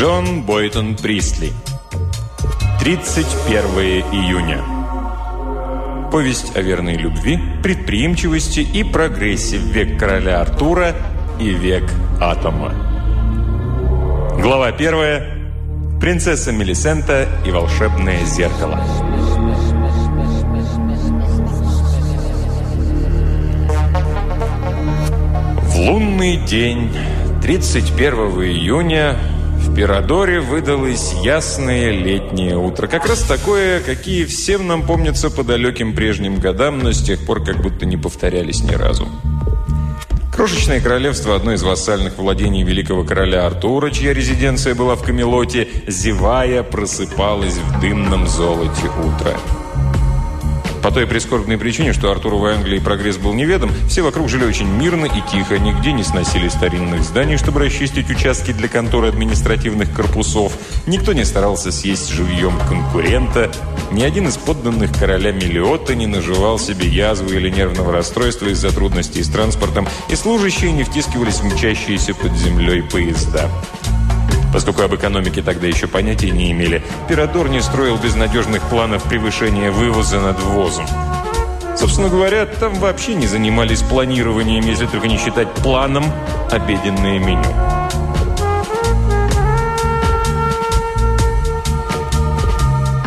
Джон Бойтон Пристли. 31 июня. Повесть о верной любви, предприимчивости и прогрессе в век короля Артура и век атома. Глава 1. Принцесса Мелисента и волшебное зеркало. В лунный день 31 июня в Пирадоре выдалось ясное летнее утро. Как раз такое, какие всем нам помнятся по далеким прежним годам, но с тех пор как будто не повторялись ни разу. Крошечное королевство, одно из вассальных владений великого короля Артура, чья резиденция была в Камелоте, зевая, просыпалась в дымном золоте утра. По той прискорбной причине, что Артуру в Англии прогресс был неведом, все вокруг жили очень мирно и тихо, нигде не сносили старинных зданий, чтобы расчистить участки для конторы административных корпусов, никто не старался съесть живьем конкурента, ни один из подданных короля Мелиота не наживал себе язвы или нервного расстройства из-за трудностей с транспортом, и служащие не втискивались в мчащиеся под землей поезда. Поскольку об экономике тогда еще понятия не имели, Пирадор не строил безнадежных планов превышения вывоза над ввозом. Собственно говоря, там вообще не занимались планированием, если только не считать планом обеденное меню.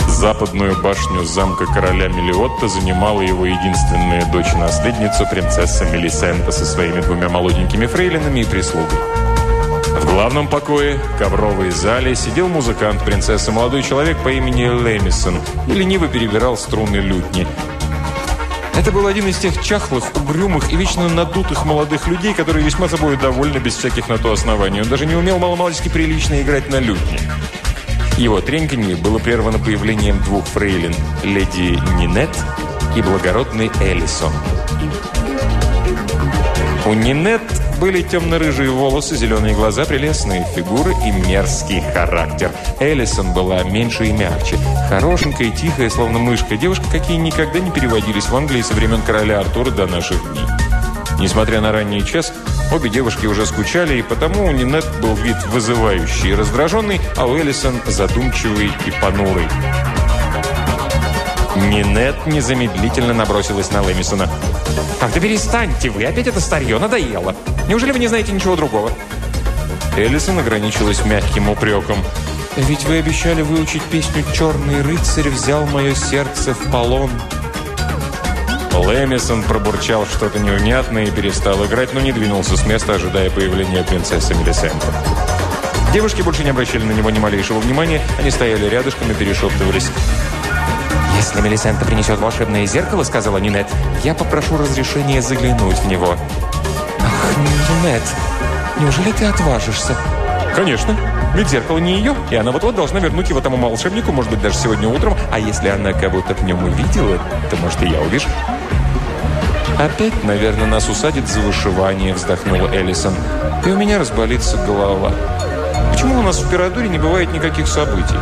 Западную башню замка короля Мелиотта занимала его единственная дочь-наследница, принцесса Мелисента, со своими двумя молоденькими фрейлинами и прислугой. Главном покое, ковровой зале, сидел музыкант принцессы, молодой человек по имени Лэмисон, и лениво перебирал струны лютни. Это был один из тех чахлых, угрюмых и вечно надутых молодых людей, которые весьма собой довольны без всяких на то оснований. Он даже не умел маломальски прилично играть на лютне. Его треньканье было прервано появлением двух фрейлин – леди Нинет и благородный Элисон. У Нинет были темно-рыжие волосы, зеленые глаза, прелестные фигуры и мерзкий характер. Эллисон была меньше и мягче. Хорошенькая, тихая, словно мышка. Девушка, какие никогда не переводились в Англии со времен короля Артура до наших дней. Несмотря на ранний час, обе девушки уже скучали, и потому у Нинет был вид вызывающий и раздраженный, а у Эллисон задумчивый и понурый. Нинет незамедлительно набросилась на Лэмисона. «Ах, да перестаньте вы! Опять это старье! Надоело! Неужели вы не знаете ничего другого?» Эллисон ограничилась мягким упреком. «Ведь вы обещали выучить песню «Черный рыцарь взял мое сердце в полон». Лэмисон пробурчал что-то невнятное и перестал играть, но не двинулся с места, ожидая появления принцессы Мелисенты. Девушки больше не обращали на него ни малейшего внимания, они стояли рядышком и перешептывались. «Если Мелисента принесет волшебное зеркало, — сказала Нинет, — я попрошу разрешения заглянуть в него». «Ах, Нинет, неужели ты отважишься?» «Конечно. Ведь зеркало не ее, и она вот-вот должна вернуть его тому волшебнику, может быть, даже сегодня утром. А если она кого-то в нем увидела, то, может, и я увижу». «Опять, наверное, нас усадит за вышивание», — вздохнула Эллисон. «И у меня разболится голова. Почему у нас в Пирадоре не бывает никаких событий?»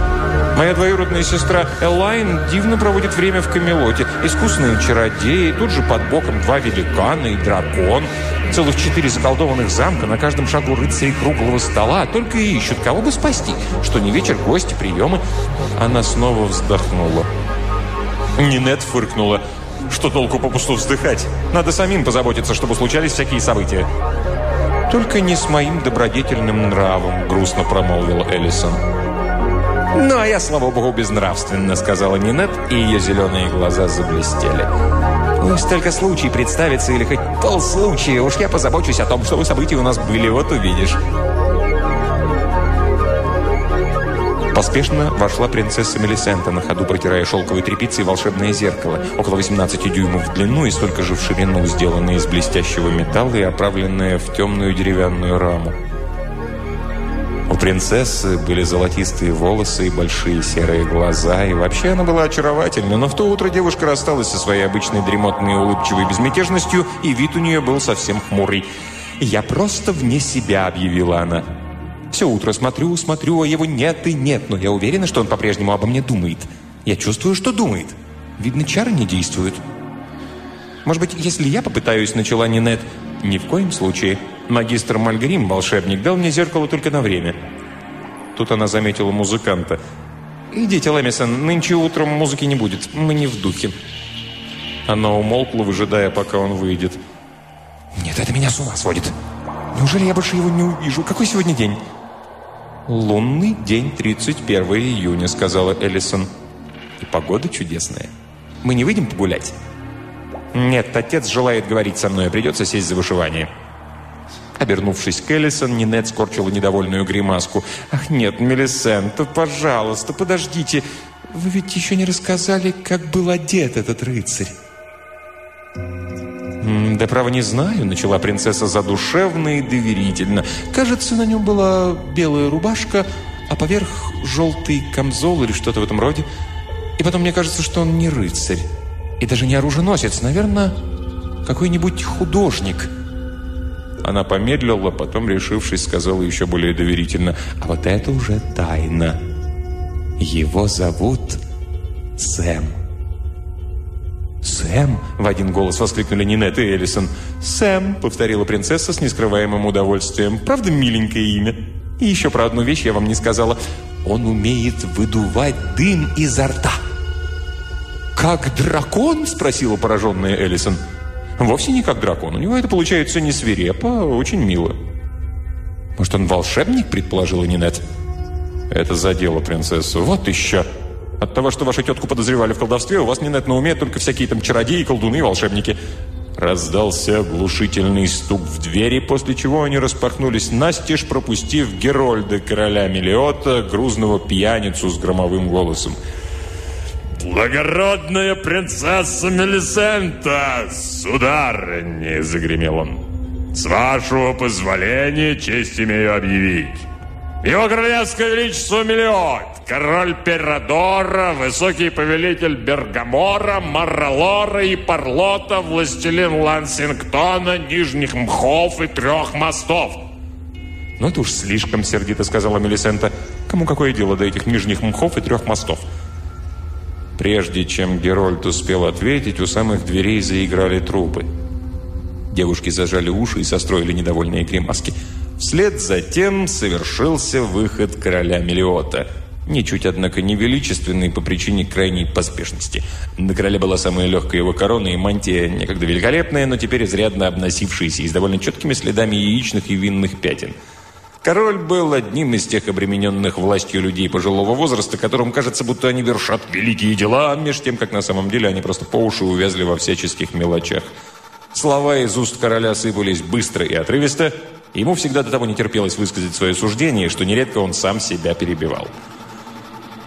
Моя двоюродная сестра Элайн дивно проводит время в Камелоте. Искусные чародеи, тут же под боком два великана и дракон. Целых четыре заколдованных замка, на каждом шагу рыцари круглого стола. Только и ищут, кого бы спасти. Что не вечер, гости, приемы. Она снова вздохнула. Нинет фыркнула. Что толку попусту вздыхать? Надо самим позаботиться, чтобы случались всякие события. «Только не с моим добродетельным нравом», — грустно промолвила Эллисон. «Ну, а я, слава богу, безнравственно», — сказала Нинет, и ее зеленые глаза заблестели. «Пусть только случай представится или хоть полслучая, уж я позабочусь о том, чтобы события у нас были, вот увидишь». Поспешно вошла принцесса Мелисента, на ходу протирая шелковой тряпицей волшебное зеркало, около 18 дюймов в длину и столько же в ширину, сделанное из блестящего металла и оправленное в темную деревянную раму. У принцессы были золотистые волосы и большие серые глаза, и вообще она была очаровательна, но в то утро девушка рассталась со своей обычной дремотной улыбчивой безмятежностью, и вид у нее был совсем хмурый. «Я просто вне себя», — объявила она. «Все утро смотрю, смотрю, а его нет и нет, но я уверена, что он по-прежнему обо мне думает. Я чувствую, что думает. Видно, чары не действуют». «Может быть, если я попытаюсь», — начала Нинет, — «ни в коем случае». Магистр Мальгрим, волшебник, дал мне зеркало только на время. Тут она заметила музыканта. «Идите, Лэмисон, нынче утром музыки не будет. Мы не в духе». Она умолкла, выжидая, пока он выйдет. «Нет, это меня с ума сводит. Неужели я больше его не увижу? Какой сегодня день?» «Лунный день, 31 июня», — сказала Эллисон. «И погода чудесная. Мы не выйдем погулять?» «Нет, отец желает говорить со мной, придется сесть за вышивание». Обернувшись к Эллисон, Нинет скорчила недовольную гримаску. «Ах нет, Мелисента, пожалуйста, подождите. Вы ведь еще не рассказали, как был одет этот рыцарь». «Да право не знаю», — начала принцесса задушевно и доверительно. «Кажется, на нем была белая рубашка, а поверх желтый камзол или что-то в этом роде. И потом мне кажется, что он не рыцарь. И даже не оруженосец, наверное, какой-нибудь художник». Она помедлила, потом, решившись, сказала еще более доверительно. «А вот это уже тайна. Его зовут Сэм». «Сэм!» – в один голос воскликнули Нинет и Эллисон. «Сэм!» – повторила принцесса с нескрываемым удовольствием. «Правда, миленькое имя? И еще про одну вещь я вам не сказала. Он умеет выдувать дым изо рта». «Как дракон?» – спросила пораженная Эллисон. «Вовсе не как дракон. У него это получается не свирепо, а очень мило». «Может, он волшебник?» – предположила Нинет. Это задело принцессу. «Вот еще!» От того, что вашу тетку подозревали в колдовстве, у вас не на уме только всякие там чародеи, колдуны и волшебники». Раздался оглушительный стук в двери, после чего они распахнулись настежь, пропустив Герольда, короля Мелиота, грузного пьяницу с громовым голосом. «Благородная принцесса Мелисента, сударыня!» – загремел он. «С вашего позволения честь имею объявить. Его королевское величество Мелиот, король Перадора, высокий повелитель Бергамора, Марралора и Парлота, властелин Лансингтона, Нижних Мхов и Трех Мостов. «Ну это уж слишком сердито», — сказала Мелисента. «Кому какое дело до этих Нижних Мхов и Трех Мостов?» Прежде чем Герольд успел ответить, у самых дверей заиграли трупы. Девушки зажали уши и состроили недовольные гримаски. Вслед за тем совершился выход короля Мелиота. Ничуть, однако, не величественный по причине крайней поспешности. На короле была самая легкая его корона и мантия, некогда великолепная, но теперь изрядно обносившаяся и с довольно четкими следами яичных и винных пятен. Король был одним из тех обремененных властью людей пожилого возраста, которым кажется, будто они вершат великие дела, меж тем, как на самом деле они просто по уши увязли во всяческих мелочах. Слова из уст короля сыпались быстро и отрывисто, Ему всегда до того не терпелось высказать свое суждение, что нередко он сам себя перебивал.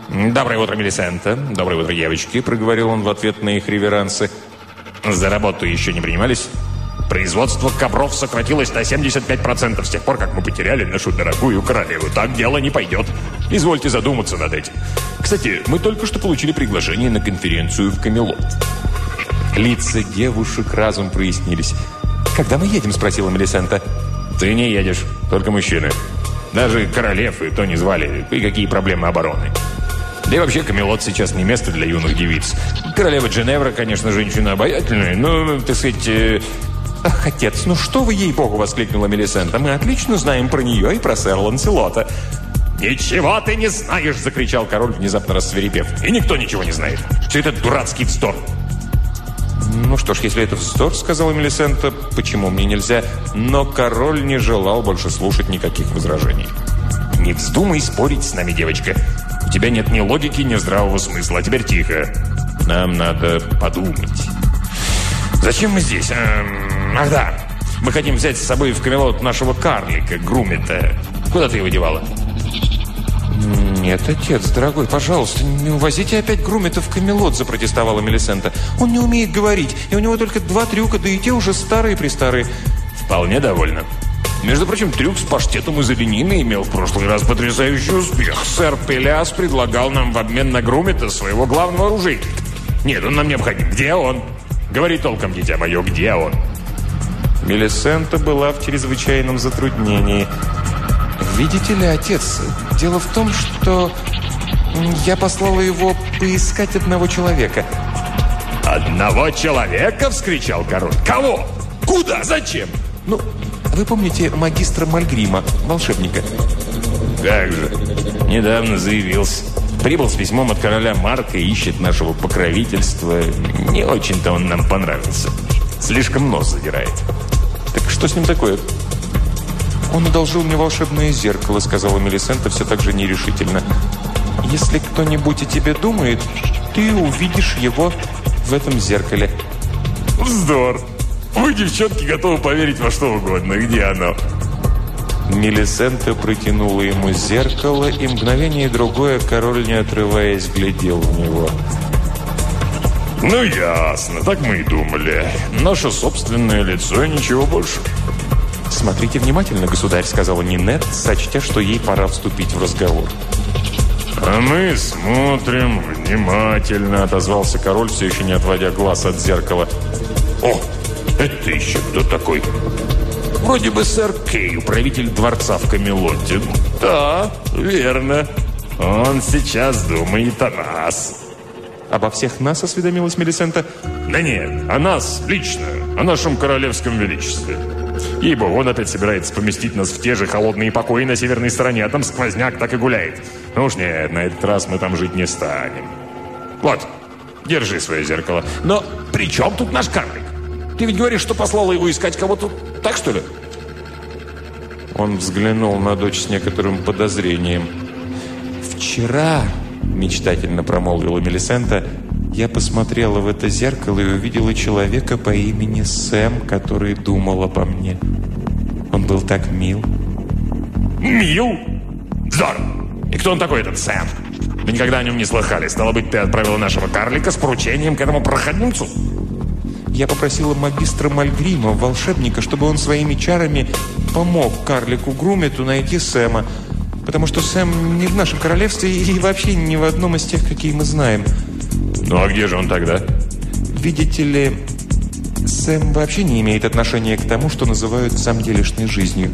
«Доброе утро, Мелисента. Доброе утро, девочки», — проговорил он в ответ на их реверансы. «За работу еще не принимались?» Производство ковров сократилось на 75% с тех пор, как мы потеряли нашу дорогую королеву. Так дело не пойдет. Извольте задуматься над этим. Кстати, мы только что получили приглашение на конференцию в Камелот. Лица девушек разум прояснились. «Когда мы едем?» – спросила Мелисента. Ты не едешь, только мужчины. Даже королев и то не звали. И какие проблемы обороны. Да и вообще Камелот сейчас не место для юных девиц. Королева Дженевра, конечно, женщина обаятельная, но, так сказать... Э... «Ах, отец, ну что вы, ей-богу!» — воскликнула Мелисента. «Мы отлично знаем про нее и про сэра Ланселота». «Ничего ты не знаешь!» — закричал король, внезапно рассверепев. «И никто ничего не знает. Все это дурацкий вздор. «Ну что ж, если это вздор, — сказала Мелисента, — почему мне нельзя?» Но король не желал больше слушать никаких возражений. «Не вздумай спорить с нами, девочка. У тебя нет ни логики, ни здравого смысла. А теперь тихо. Нам надо подумать. Зачем мы здесь? Эм, ах да, мы хотим взять с собой в Камелот нашего карлика, Грумита. Куда ты его девала?» «Нет, отец, дорогой, пожалуйста, не увозите опять Грумита в Камелот», запротестовала Мелисента. «Он не умеет говорить, и у него только два трюка, да и те уже старые-престарые». «Вполне довольно. Между прочим, трюк с паштетом из оленины имел в прошлый раз потрясающий успех. Сэр Пеляс предлагал нам в обмен на Грумита своего главного оружейника. Нет, он нам необходим. Где он? Говори толком, дитя мое, где он?» Мелисента была в чрезвычайном затруднении – «Видите ли, отец, дело в том, что я послала его поискать одного человека». «Одного человека?» – вскричал король. «Кого? Куда? Зачем?» «Ну, вы помните магистра Мальгрима, волшебника?» «Как же? Недавно заявился. Прибыл с письмом от короля Марка и ищет нашего покровительства. Не очень-то он нам понравился. Слишком нос задирает. Так что с ним такое? Он одолжил мне волшебное зеркало, сказала Мелисента все так же нерешительно. Если кто-нибудь о тебе думает, ты увидишь его в этом зеркале. Вздор! Вы, девчонки, готовы поверить во что угодно. Где оно? Мелисента протянула ему зеркало, и мгновение другое король, не отрываясь, глядел в него. «Ну, ясно, так мы и думали. Наше собственное лицо и ничего больше». «Смотрите внимательно, государь», — сказала Нинет, сочтя, что ей пора вступить в разговор. «А мы смотрим внимательно», — отозвался король, все еще не отводя глаз от зеркала. «О, это еще кто такой?» «Вроде бы сэр Кей, управитель дворца в Камелоте». «Да, верно. Он сейчас думает о нас». «Обо всех нас?» — осведомилась Мелисента. «Да нет, о нас лично, о нашем королевском величестве». Ибо он опять собирается поместить нас в те же холодные покои на северной стороне, а там сквозняк так и гуляет. Ну уж нет, на этот раз мы там жить не станем. Вот, держи свое зеркало. Но при чем тут наш карлик? Ты ведь говоришь, что послала его искать кого-то так, что ли? Он взглянул на дочь с некоторым подозрением. «Вчера», — мечтательно промолвила Мелисента, я посмотрела в это зеркало и увидела человека по имени Сэм, который думал обо мне. Он был так мил. Мил? Здорово! И кто он такой, этот Сэм? Мы никогда о нем не слыхали. Стало быть, ты отправила нашего карлика с поручением к этому проходимцу? Я попросила магистра Мальгрима, волшебника, чтобы он своими чарами помог карлику Грумету найти Сэма. Потому что Сэм не в нашем королевстве и вообще ни в одном из тех, какие мы знаем. Ну а где же он тогда? Видите ли, Сэм вообще не имеет отношения к тому, что называют самделишной жизнью.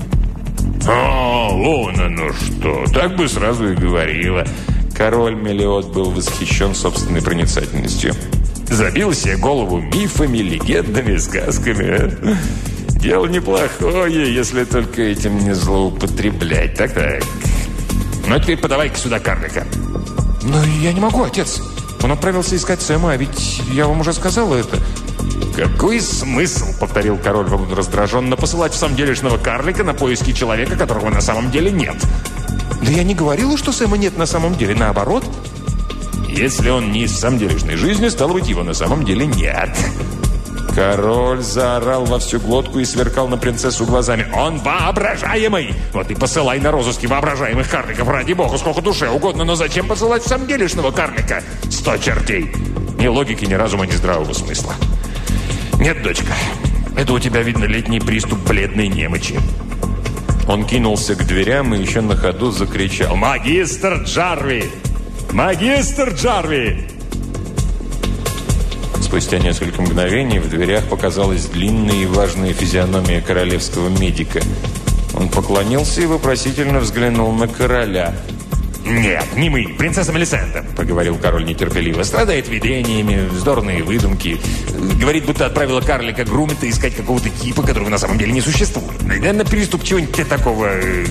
А, вон оно что. Так бы сразу и говорила. Король Мелиот был восхищен собственной проницательностью. Забил себе голову мифами, легендами, сказками. Дело неплохое, если только этим не злоупотреблять. Так-так. Ну, а теперь подавай-ка сюда карлика. Но я не могу, отец. Он отправился искать Сэма, а ведь я вам уже сказала это. «Какой смысл, — повторил король раздраженно, — посылать в самом делешного карлика на поиски человека, которого на самом деле нет?» «Да я не говорила, что Сэма нет на самом деле. Наоборот, если он не из самделишной жизни, стало быть, его на самом деле нет. Король заорал во всю глотку и сверкал на принцессу глазами. «Он воображаемый! Вот и посылай на розыски воображаемых карликов, ради бога, сколько душе угодно, но зачем посылать в самделишного карлика? Сто чертей! Ни логики, ни разума, ни здравого смысла. Нет, дочка, это у тебя, видно, летний приступ бледной немочи». Он кинулся к дверям и еще на ходу закричал «Магистр Джарви! «Магистр Джарви!» Спустя несколько мгновений в дверях показалась длинная и важная физиономия королевского медика. Он поклонился и вопросительно взглянул на короля. «Нет, не мы, принцесса Мелисента», — поговорил король нетерпеливо. «Страдает видениями, вздорные выдумки. Говорит, будто отправила карлика Грумита искать какого-то типа, которого на самом деле не существует. Наверное, приступ чего-нибудь такого...» э,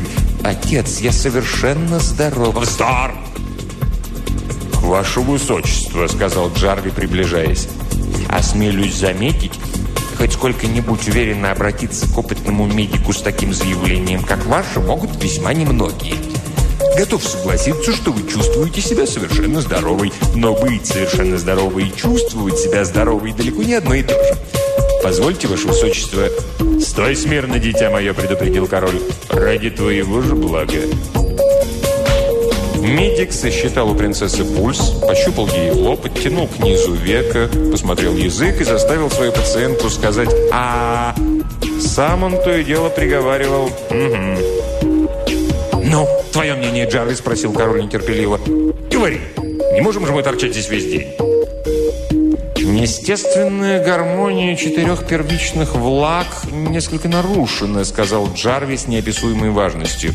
«Отец, я совершенно здоров». «Вздор! «Ваше высочество», — сказал Джарви, приближаясь. «Осмелюсь заметить, хоть сколько-нибудь уверенно обратиться к опытному медику с таким заявлением, как ваше, могут весьма немногие. Готов согласиться, что вы чувствуете себя совершенно здоровой, но быть совершенно здоровой и чувствовать себя здоровой далеко не одно и то же. Позвольте, ваше высочество...» «Стой смирно, дитя мое», — предупредил король. «Ради твоего же блага». Медик сосчитал у принцессы пульс, пощупал ей лоб, подтянул к низу века, посмотрел язык и заставил свою пациентку сказать а, Сам он то и дело приговаривал «Угу». «Ну, твое мнение, Джарви?» – спросил король нетерпеливо. «Говори, не можем же мы торчать здесь весь день?» «Естественная гармония четырех первичных влаг несколько нарушена», – сказал Джарви с неописуемой важностью.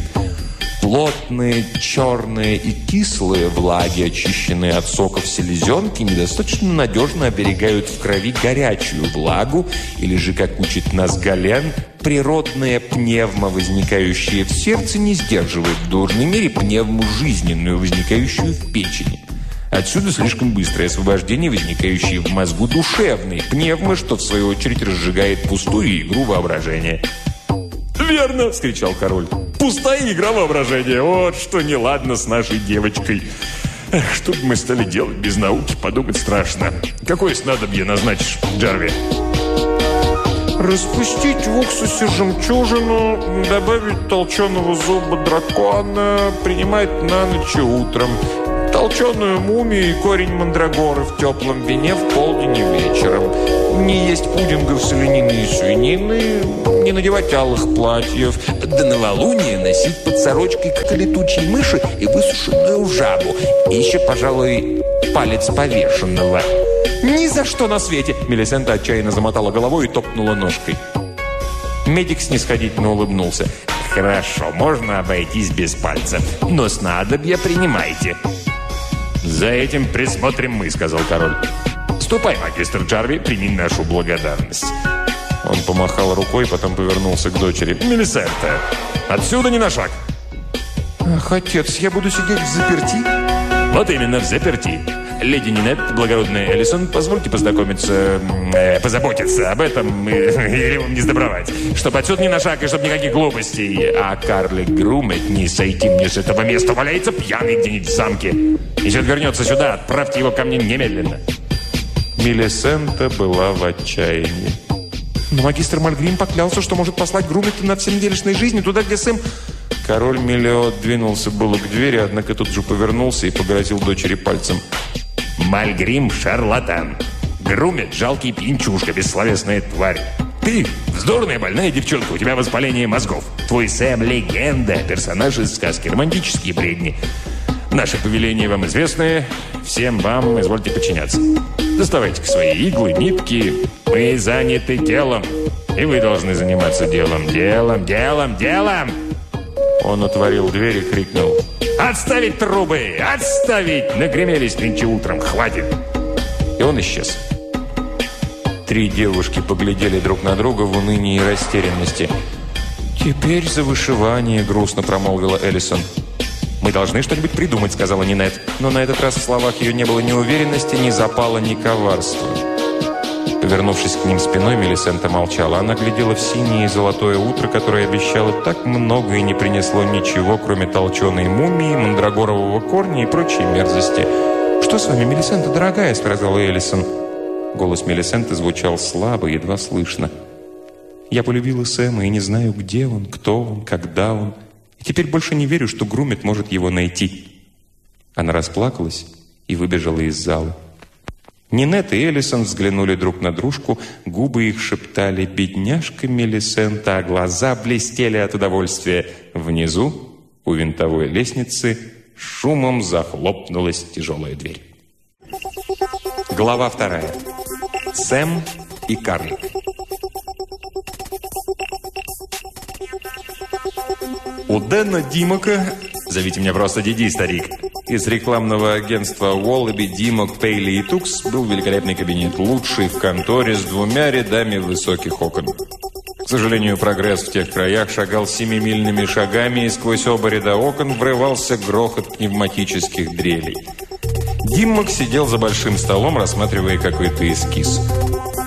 Плотные, черные и кислые влаги, очищенные от соков селезенки, недостаточно надежно оберегают в крови горячую влагу, или же, как учит нас Гален, природная пневма, возникающая в сердце, не сдерживает в должной мере пневму жизненную, возникающую в печени. Отсюда слишком быстрое освобождение, возникающее в мозгу душевной пневмы, что в свою очередь разжигает пустую игру воображения. «Верно!» – вскричал король. «Пустая игра воображения! Вот что неладно с нашей девочкой!» Эх, что бы мы стали делать без науки, подумать страшно. Какое снадобье назначишь, Джарви? Распустить в уксусе жемчужину, добавить толченого зуба дракона, принимать на ночь и утром. Толченую мумию и корень мандрагоры в теплом вине в полдень и вечером. Не есть пудингов с олениной и свинины, не надевать алых платьев. До новолуния носить под сорочкой как летучей мыши и высушенную жабу. И еще, пожалуй, палец повешенного. «Ни за что на свете!» Мелисента отчаянно замотала головой и топнула ножкой. Медик снисходительно улыбнулся. «Хорошо, можно обойтись без пальца. Но снадобья принимайте». «За этим присмотрим мы», — сказал король. «Ступай, магистр Джарви, прими нашу благодарность». Он помахал рукой, потом повернулся к дочери. «Мелисента, отсюда не на шаг!» «Ах, отец, я буду сидеть в заперти?» «Вот именно, в заперти. Леди Нинет, благородная Эллисон, позвольте познакомиться, э, позаботиться об этом, или вам не сдобровать. Чтоб отсюда ни на шаг, и чтоб никаких глупостей. А карлик Грумет не сойти мне с этого места, валяется пьяный где-нибудь в замке. Если он вернется сюда, отправьте его ко мне немедленно. Мелисента была в отчаянии. Но магистр Мальгрим поклялся, что может послать Грумета на всенеделишной жизни туда, где Сэм... Король Мелиот двинулся было к двери, однако тут же повернулся и погрозил дочери пальцем. Мальгрим – шарлатан. Грумет – жалкий пинчушка, бессловесная тварь. Ты – вздорная больная девчонка, у тебя воспаление мозгов. Твой Сэм – легенда, персонаж из сказки, романтические бредни. Наши повеления вам известны, всем вам извольте подчиняться. Доставайте-ка свои иглы, нитки. Мы заняты делом, и вы должны заниматься делом, делом, делом, делом. Он отворил дверь и крикнул. «Отставить трубы! Отставить!» Нагремелись нынче утром. Хватит! И он исчез. Три девушки поглядели друг на друга в унынии и растерянности. «Теперь за вышивание», — грустно промолвила Эллисон. «Мы должны что-нибудь придумать», — сказала Нинет. Но на этот раз в словах ее не было ни уверенности, ни запала, ни коварства. Повернувшись к ним спиной, Мелисента молчала. Она глядела в синее и золотое утро, которое обещало так много и не принесло ничего, кроме толченой мумии, мандрагорового корня и прочей мерзости. «Что с вами, Мелисента, дорогая?» – спросила Элисон. Голос Мелисенты звучал слабо, едва слышно. «Я полюбила Сэма и не знаю, где он, кто он, когда он. И теперь больше не верю, что Грумит может его найти». Она расплакалась и выбежала из зала. Нинет и Эллисон взглянули друг на дружку, губы их шептали «Бедняжка Мелисента», а глаза блестели от удовольствия. Внизу, у винтовой лестницы, шумом захлопнулась тяжелая дверь. Глава вторая. Сэм и карлик. У Дэна Димака, зовите меня просто Диди, старик, из рекламного агентства Уоллаби, Димок, Пейли и Тукс был великолепный кабинет, лучший в конторе с двумя рядами высоких окон. К сожалению, прогресс в тех краях шагал семимильными шагами, и сквозь оба ряда окон врывался грохот пневматических дрелей. Диммак сидел за большим столом, рассматривая какой-то эскиз.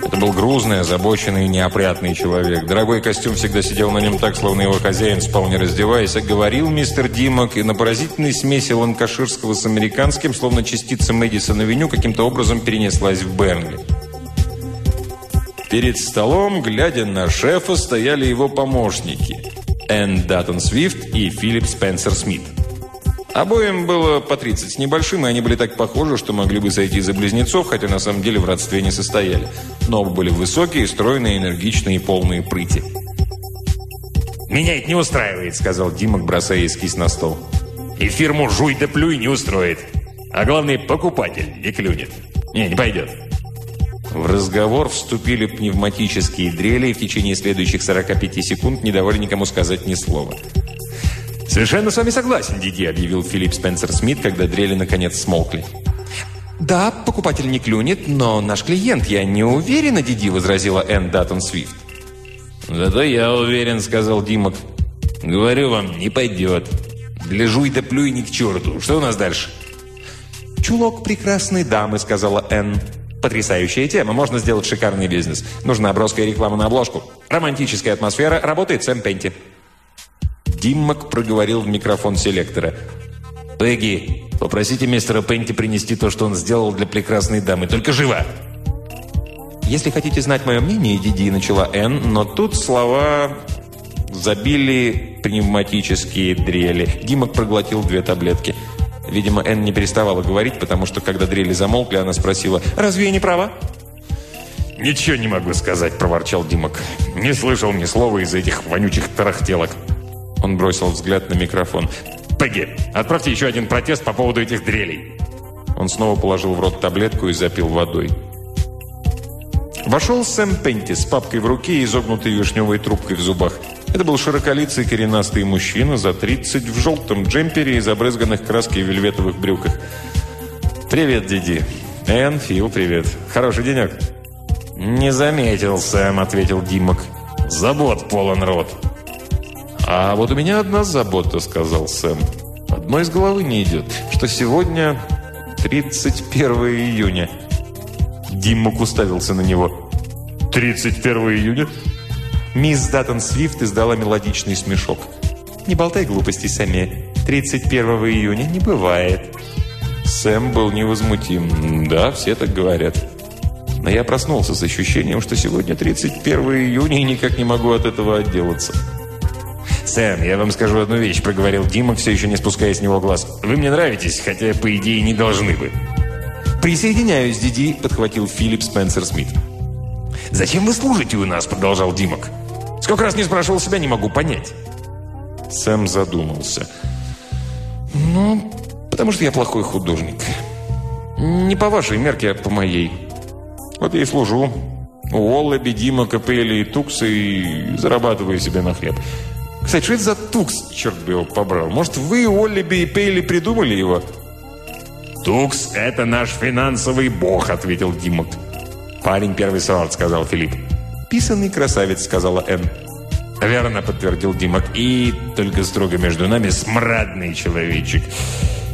Это был грузный, озабоченный и неопрятный человек. Дорогой костюм всегда сидел на нем так, словно его хозяин спал, не раздеваясь. А говорил мистер Димок, и на поразительной смеси ланкаширского с американским, словно частица Мэдисона-Веню, каким-то образом перенеслась в Бернли. Перед столом, глядя на шефа, стояли его помощники – Энн Даттон Свифт и Филипп Спенсер Смит – Обоим было по 30 с небольшим, и они были так похожи, что могли бы сойти за близнецов, хотя на самом деле в родстве не состояли. Но оба были высокие, стройные, энергичные и полные прыти. «Меня это не устраивает», — сказал Димок, бросая эскиз на стол. «И фирму «Жуй да плюй» не устроит. А главный покупатель не клюнет. Не, не пойдет». В разговор вступили пневматические дрели, и в течение следующих 45 секунд не давали никому сказать ни слова. «Совершенно с вами согласен, Диди», – объявил Филипп Спенсер Смит, когда дрели наконец смолкли. «Да, покупатель не клюнет, но наш клиент, я не уверена, Диди», – возразила Энн Даттон Свифт. «Зато я уверен», – сказал Димок. «Говорю вам, не пойдет. Гляжу да плюй ни к черту. Что у нас дальше?» «Чулок прекрасной дамы», – сказала Энн. Потрясающая тема. Можно сделать шикарный бизнес. Нужна броская реклама на обложку. Романтическая атмосфера. Работает Сэм Пенти. Диммак проговорил в микрофон селектора. «Пегги, попросите мистера Пенти принести то, что он сделал для прекрасной дамы. Только живо!» «Если хотите знать мое мнение, Диди», — начала Энн, но тут слова забили пневматические дрели. Димок проглотил две таблетки. Видимо, Энн не переставала говорить, потому что, когда дрели замолкли, она спросила, «Разве я не права?» «Ничего не могу сказать», – проворчал Димок. «Не слышал ни слова из этих вонючих тарахтелок». Он бросил взгляд на микрофон. «Пегги, отправьте еще один протест по поводу этих дрелей». Он снова положил в рот таблетку и запил водой. Вошел Сэм Пенти с папкой в руке и изогнутой вишневой трубкой в зубах. Это был широколицый коренастый мужчина за 30 в желтом джемпере и забрызганных краской вельветовых брюках. «Привет, Диди». «Энн, Фил, привет. Хороший денек». «Не заметил, Сэм», — ответил Димок. «Забот полон рот». «А вот у меня одна забота», — сказал Сэм. «Одной из головы не идет, что сегодня 31 июня». Диммок уставился на него. «31 июня?» Мисс Даттон Свифт издала мелодичный смешок. «Не болтай глупостей, Сэмми. 31 июня не бывает». Сэм был невозмутим. «Да, все так говорят». Но я проснулся с ощущением, что сегодня 31 июня и никак не могу от этого отделаться. «Сэм, я вам скажу одну вещь», — проговорил Дима, все еще не спуская с него глаз. «Вы мне нравитесь, хотя, по идее, не должны бы». «Присоединяюсь, Диди», — подхватил Филипп Спенсер Смит. «Зачем вы служите у нас?» — продолжал Димок. Сколько раз не спрашивал себя, не могу понять. Сэм задумался. «Ну, потому что я плохой художник. Не по вашей мерке, а по моей. Вот я и служу. У Оллаби, Дима, Капелли и Тукса и зарабатываю себе на хлеб. Кстати, что это за Тукс, черт бы его побрал? Может, вы, Оллиби и Пейли придумали его?» «Тукс – это наш финансовый бог», – ответил Димок. «Парень первый сорт», – сказал Филипп. «Писанный красавец», — сказала Энн. «Верно», — подтвердил Димок. «И только строго между нами смрадный человечек.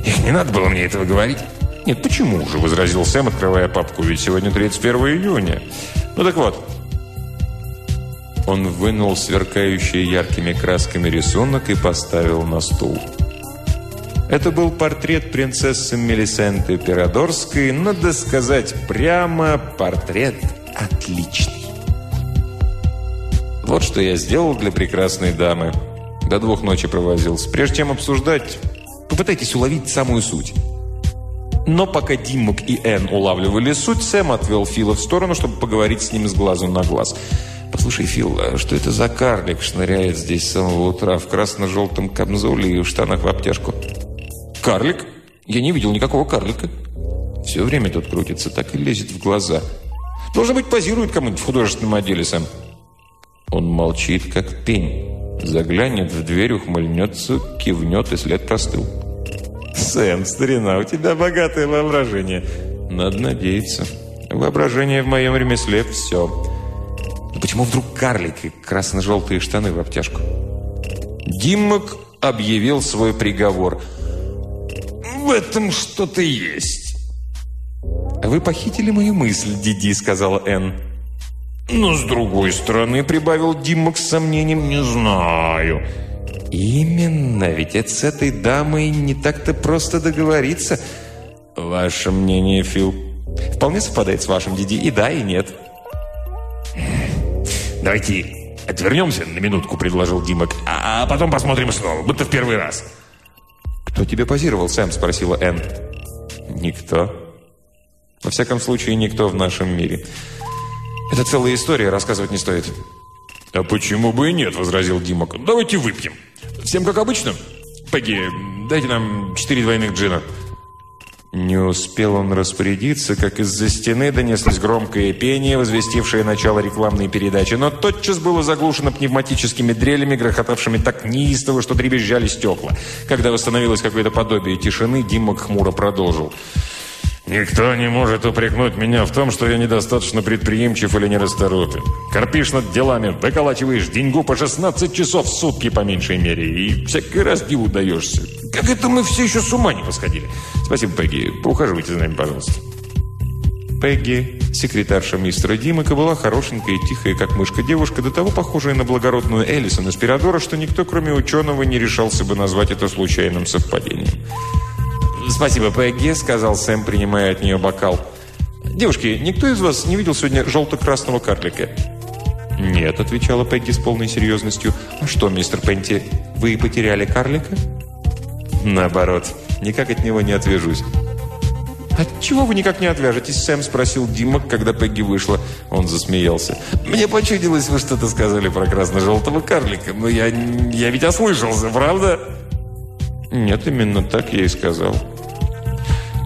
Эх, не надо было мне этого говорить». «Нет, почему же?» – возразил Сэм, открывая папку. «Ведь сегодня 31 июня». «Ну так вот». Он вынул сверкающий яркими красками рисунок и поставил на стул. Это был портрет принцессы Мелисенты Пирадорской, надо сказать прямо, портрет отличный. Вот что я сделал для прекрасной дамы. До двух ночи провозился. Прежде чем обсуждать, попытайтесь уловить самую суть. Но пока Диммок и Энн улавливали суть, Сэм отвел Фила в сторону, чтобы поговорить с ним с глазу на глаз. «Послушай, Фил, а что это за карлик шныряет здесь с самого утра в красно-желтом камзоле и в штанах в обтяжку?» «Карлик? Я не видел никакого карлика». Все время тут крутится, так и лезет в глаза. «Должно быть, позирует кому-нибудь в художественном отделе, Сэм». Он молчит, как пень. Заглянет в дверь, ухмыльнется, кивнет и след простыл. «Сэм, старина, у тебя богатое воображение». «Надо надеяться. Воображение в моем ремесле – все». Почему вдруг карлик и красно-желтые штаны в обтяжку? Диммок объявил свой приговор. «В этом что-то есть». «Вы похитили мою мысль, Диди», – сказала Энн. Но с другой стороны, прибавил Димок с сомнением, не знаю. Именно, ведь это с этой дамой не так-то просто договориться. Ваше мнение, Фил, вполне совпадает с вашим, Диди, и да, и нет. Давайте отвернемся на минутку, предложил Димок, а потом посмотрим снова, будто в первый раз. «Кто тебе позировал, Сэм?» – спросила Энн. «Никто. Во всяком случае, никто в нашем мире. Это целая история, рассказывать не стоит. «А почему бы и нет?» – возразил Димок. «Давайте выпьем. Всем как обычно? Пегги, дайте нам четыре двойных джина». Не успел он распорядиться, как из-за стены донеслось громкое пение, возвестившее начало рекламной передачи, но тотчас было заглушено пневматическими дрелями, грохотавшими так неистово, что дребезжали стекла. Когда восстановилось какое-то подобие тишины, Дима хмуро продолжил. Никто не может упрекнуть меня в том, что я недостаточно предприимчив или нерасторопен. Корпишь над делами, выколачиваешь деньгу по 16 часов в сутки по меньшей мере, и всякий раз диву даешься. Как это мы все еще с ума не посходили? Спасибо, Пегги. Поухаживайте за нами, пожалуйста. Пегги, секретарша мистера Димака, была хорошенькая и тихая, как мышка девушка, до того похожая на благородную Элисон из Пирадора, что никто, кроме ученого, не решался бы назвать это случайным совпадением. «Спасибо, Пегги», — сказал Сэм, принимая от нее бокал. «Девушки, никто из вас не видел сегодня желто-красного карлика?» «Нет», — отвечала Пегги с полной серьезностью. «А что, мистер Пенти, вы потеряли карлика?» «Наоборот, никак от него не отвяжусь». «От чего вы никак не отвяжетесь?» Сэм спросил Дима, когда Пегги вышла. Он засмеялся. «Мне почудилось, вы что-то сказали про красно-желтого карлика, но я, я ведь ослышался, правда?» «Нет, именно так я и сказал».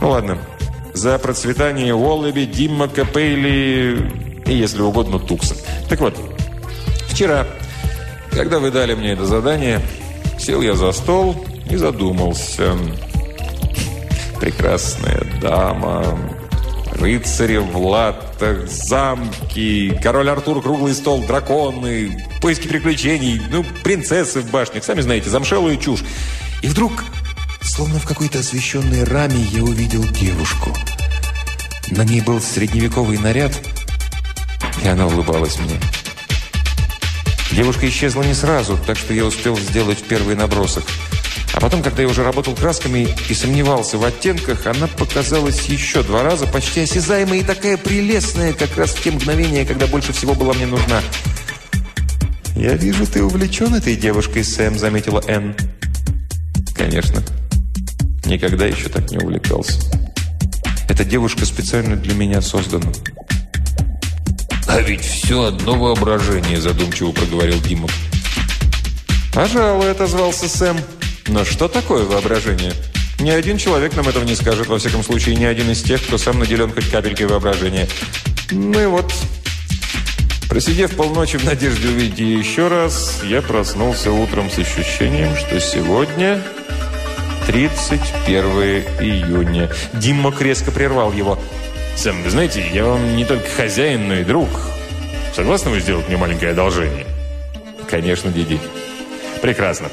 Ну ладно. За процветание Уоллеби, Димма, Капейли и, если угодно, Тукса. Так вот, вчера, когда вы дали мне это задание, сел я за стол и задумался. Прекрасная дама, рыцари в латах, замки, король Артур, круглый стол, драконы, поиски приключений, ну, принцессы в башнях, сами знаете, замшелая чушь. И вдруг Словно в какой-то освещенной раме я увидел девушку. На ней был средневековый наряд, и она улыбалась мне. Девушка исчезла не сразу, так что я успел сделать первый набросок. А потом, когда я уже работал красками и сомневался в оттенках, она показалась еще два раза, почти осязаемая и такая прелестная, как раз в те мгновения, когда больше всего была мне нужна. «Я вижу, ты увлечен этой девушкой, Сэм», — заметила Энн. «Конечно». Никогда еще так не увлекался. Эта девушка специально для меня создана. «А ведь все одно воображение», – задумчиво проговорил Дима. «Пожалуй», – отозвался Сэм. «Но что такое воображение?» Ни один человек нам этого не скажет, во всяком случае, ни один из тех, кто сам наделен хоть капелькой воображения. Ну и вот, просидев полночи в надежде увидеть ее еще раз, я проснулся утром с ощущением, что сегодня 31 июня. Диммок резко прервал его. «Сэм, вы знаете, я вам не только хозяин, но и друг. Согласны вы сделать мне маленькое одолжение?» «Конечно, Диди». «Прекрасно».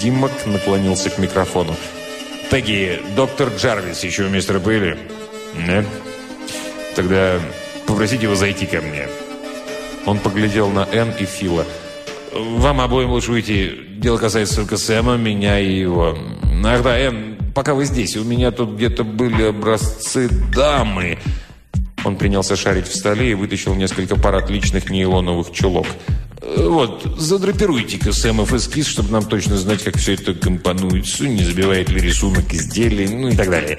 Диммок наклонился к микрофону. «Пегги, доктор Джарвис еще у мистера Пейли?» «Нет?» «Тогда попросите его зайти ко мне». Он поглядел на Энн и Фила. «Вам обоим лучше выйти. Дело касается только Сэма, меня и его. Ах да, Энн, пока вы здесь, у меня тут где-то были образцы дамы». Он принялся шарить в столе и вытащил несколько пар отличных нейлоновых чулок. «Вот, задрапируйте-ка Сэмов эскиз, чтобы нам точно знать, как все это компонуется, не забивает ли рисунок изделий, ну и так далее».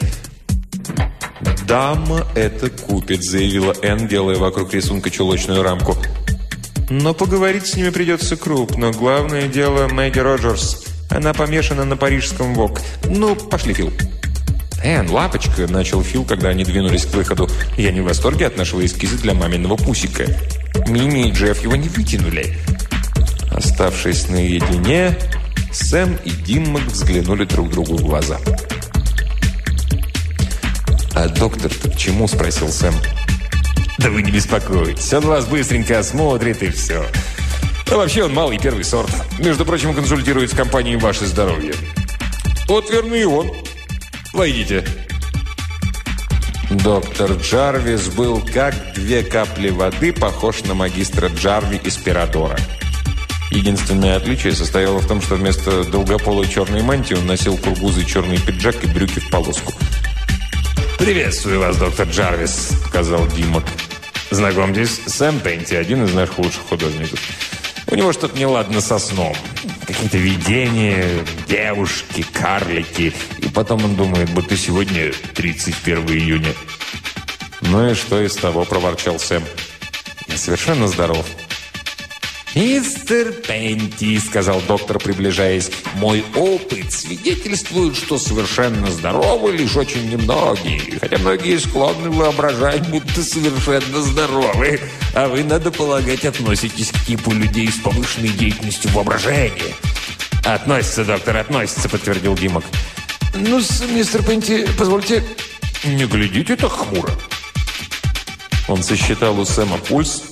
«Дама это купит», — заявила Энн, делая вокруг рисунка чулочную рамку. Но поговорить с ними придется крупно. Главное дело Мэгги Роджерс. Она помешана на парижском ВОК. Ну, пошли, Фил. «Эн, лапочка!» – начал Фил, когда они двинулись к выходу. «Я не в восторге от нашего эскиза для маминого пусика. Мими и Джефф его не вытянули». Оставшись наедине, Сэм и Диммак взглянули друг другу в глаза. «А доктор-то к чему?» – спросил Сэм. Да вы не беспокойтесь, он вас быстренько осмотрит и все. А вообще он малый первый сорт. Между прочим, консультирует с компанией «Ваше здоровье». Вот верный он. Войдите. Доктор Джарвис был, как две капли воды, похож на магистра Джарви из Пирадора. Единственное отличие состояло в том, что вместо долгополой черной мантии он носил кургузый черный пиджак и брюки в полоску. «Приветствую вас, доктор Джарвис», — сказал Димок. Знакомьтесь, Сэм Пенти, один из наших лучших художников. У него что-то неладно со сном. Какие-то видения, девушки, карлики. И потом он думает, будто сегодня 31 июня. «Ну и что из того?» – проворчал Сэм. «Я совершенно здоров». «Мистер Пенти», — сказал доктор, приближаясь, — «мой опыт свидетельствует, что совершенно здоровы лишь очень немногие, хотя многие склонны воображать, будто совершенно здоровы, а вы, надо полагать, относитесь к типу людей с повышенной деятельностью воображения». «Относится, доктор, относится», — подтвердил Димок. «Ну, мистер Пенти, позвольте...» «Не глядите так хмуро». Он сосчитал у Сэма пульс,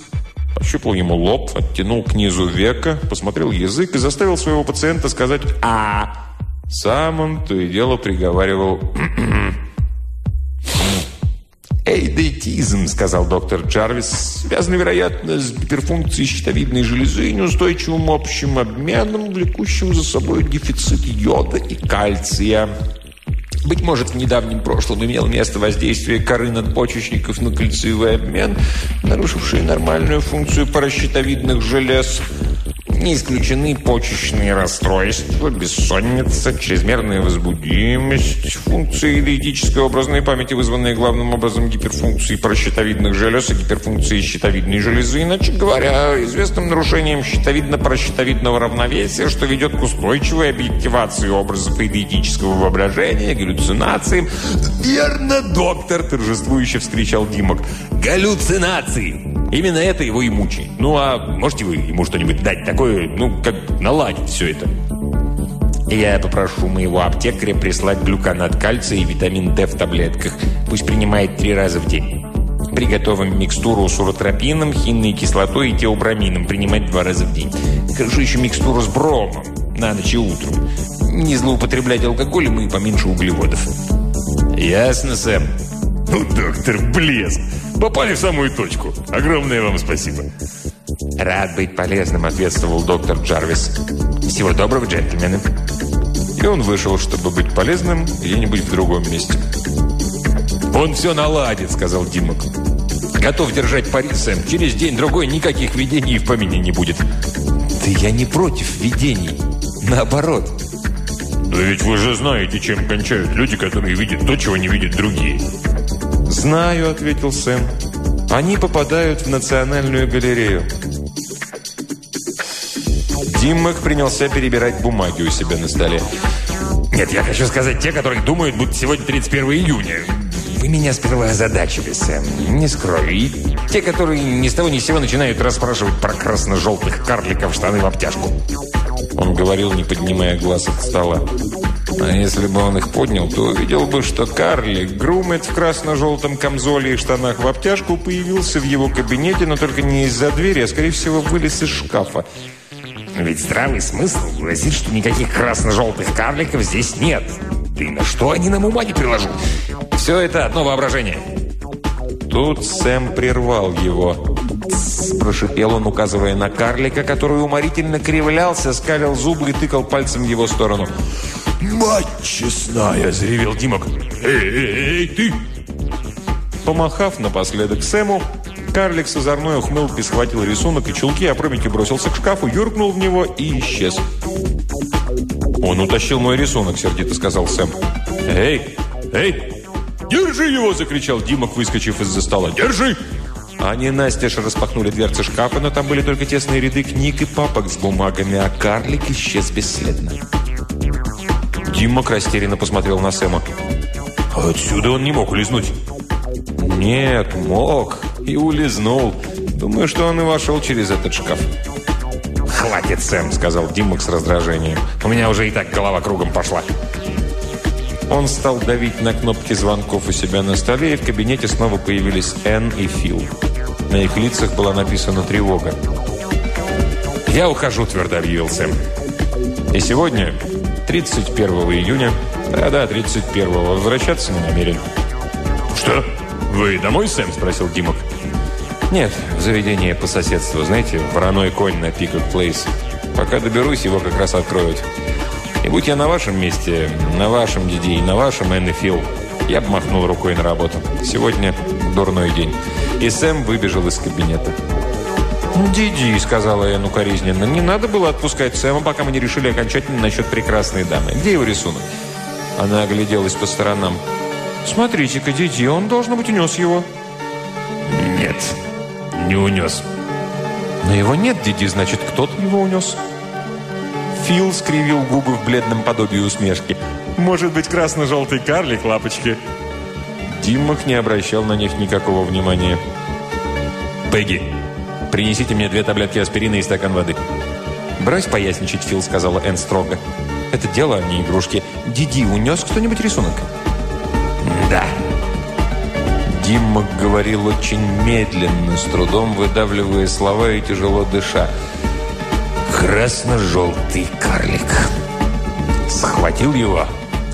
Пощупал ему лоб, оттянул к низу века, посмотрел язык и заставил своего пациента сказать «А». Сам он то и дело приговаривал «Эйдетизм», — сказал доктор Джарвис, связан, вероятно, с гиперфункцией щитовидной железы и неустойчивым общим обменом, влекущим за собой дефицит йода и кальция. Быть может, в недавнем прошлом имело место воздействие коры надпочечников на кальциевый обмен, нарушивший нормальную функцию паращитовидных желез. Не исключены почечные расстройства, бессонница, чрезмерная возбудимость, функции диетической образной памяти, вызванные главным образом гиперфункцией паращитовидных желез и гиперфункцией щитовидной железы, иначе говоря, известным нарушением щитовидно-паращитовидного равновесия, что ведет к устойчивой объективации образов и диетического воображения, галлюцинациям. «Верно, доктор!» – торжествующе вскричал Димок. «Галлюцинации!» Именно это его и мучает. Ну, а можете вы ему что-нибудь дать такое, ну, как наладить все это? Я попрошу моего аптекаря прислать глюконат кальция и витамин D в таблетках. Пусть принимает три раза в день. Приготовим микстуру с уротропином, хинной кислотой и теобрамином. Принимать два раза в день. Хорошо еще микстуру с бромом. На ночь и утром. Не злоупотреблять алкоголем и поменьше углеводов. Ясно, Сэм. Ну, доктор, блеск. Попали в самую точку. Огромное вам спасибо. Рад быть полезным, ответствовал доктор Джарвис. Всего доброго, джентльмены. И он вышел, чтобы быть полезным где-нибудь в другом месте. «Он все наладит», — сказал Димок. «Готов держать пари, Сэм. Через день-другой никаких видений в помине не будет». «Да я не против видений. Наоборот». «Но ведь вы же знаете, чем кончают люди, которые видят то, чего не видят другие». «Знаю», — ответил Сэм. «Они попадают в Национальную галерею». Диммак принялся перебирать бумаги у себя на столе. «Нет, я хочу сказать те, которые думают, будто сегодня 31 июня. Вы меня сперва озадачили, Сэм. Не скрою. И те, которые ни с того ни с сего начинают расспрашивать про красно-желтых карликов штаны в обтяжку». Он говорил, не поднимая глаз от стола. А если бы он их поднял, то увидел бы, что карлик, грумет в красно-желтом камзоле и штанах в обтяжку, появился в его кабинете, но только не из-за двери, а, скорее всего, вылез из шкафа. Ведь здравый смысл гласит, что никаких красно-желтых карликов здесь нет. Да и на что они нам ума не приложу? Все это одно воображение. Тут Сэм прервал его. «Тссс», прошипел он, указывая на карлика, который уморительно кривлялся, скалил зубы и тыкал пальцем в его сторону. «Мать честная!» – заревел Димок. «Эй, эй, ты!» Помахав напоследок Сэму, карлик с озорной ухмылкой схватил рисунок и чулки, а опрометью бросился к шкафу, юркнул в него и исчез. «Он утащил мой рисунок», – сердито сказал Сэм. «Эй, эй, держи его!» – закричал Димок, выскочив из-за стола. «Держи!» Они настежь распахнули дверцы шкафа, но там были только тесные ряды книг и папок с бумагами, а карлик исчез бесследно. Димок растерянно посмотрел на Сэма. «Отсюда он не мог улизнуть». «Нет, мог. И улизнул. Думаю, что он и вошел через этот шкаф». «Хватит, Сэм», — сказал Димок с раздражением. «У меня уже и так голова кругом пошла». Он стал давить на кнопки звонков у себя на столе, и в кабинете снова появились Энн и Фил. На их лицах была написана тревога. «Я ухожу», — твердо объявил Сэм. «И сегодня, 31 июня, да-да, 31-го, возвращаться не намерен». «Что? Вы домой, Сэм?» – спросил Димок. «Нет, в заведение по соседству. Знаете, вороной конь на Пикок Плейс. Пока доберусь, его как раз откроют. И будь я на вашем месте, на вашем Диди и на вашем Энн Фил, я бы махнул рукой на работу. Сегодня дурной день». И Сэм выбежал из кабинета. «Диди», — сказала Энн укоризненно, — «не надо было отпускать Сэма, пока мы не решили окончательно насчет прекрасной дамы. Где его рисунок?» Она огляделась по сторонам. «Смотрите-ка, Диди, он, должно быть, унес его». «Нет, не унес». Но его нет, Диди, значит, кто-то его унес. Фил скривил губы в бледном подобии усмешки. «Может быть, красно-желтый карлик, лапочки?» Диммах не обращал на них никакого внимания. «Пегги, принесите мне две таблетки аспирина и стакан воды». «Брось поясничать, Фил», — сказала Энн строго. «Это дело, а не игрушки. Диди унес кто-нибудь рисунок?» «Да». Диммак говорил очень медленно, с трудом выдавливая слова и тяжело дыша. «Красно-желтый карлик». Схватил его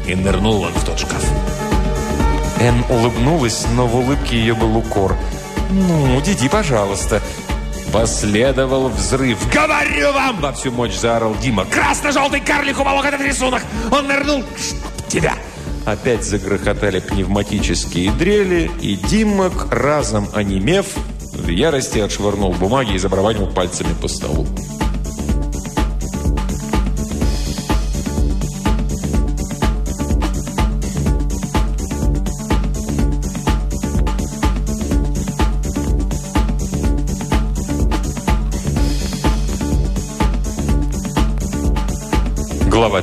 и нырнул он в тот шкаф. Энн улыбнулась, но в улыбке ее был укор. «Ну, Диди, пожалуйста». Последовал взрыв. «Говорю вам!» – во всю мощь заорал Дима. «Красно-желтый карлик уволок этот рисунок! Он нырнул! Тебя!» Опять загрохотали пневматические дрели, и Димок, разом онемев, в ярости отшвырнул бумаги и забарабанил пальцами по столу.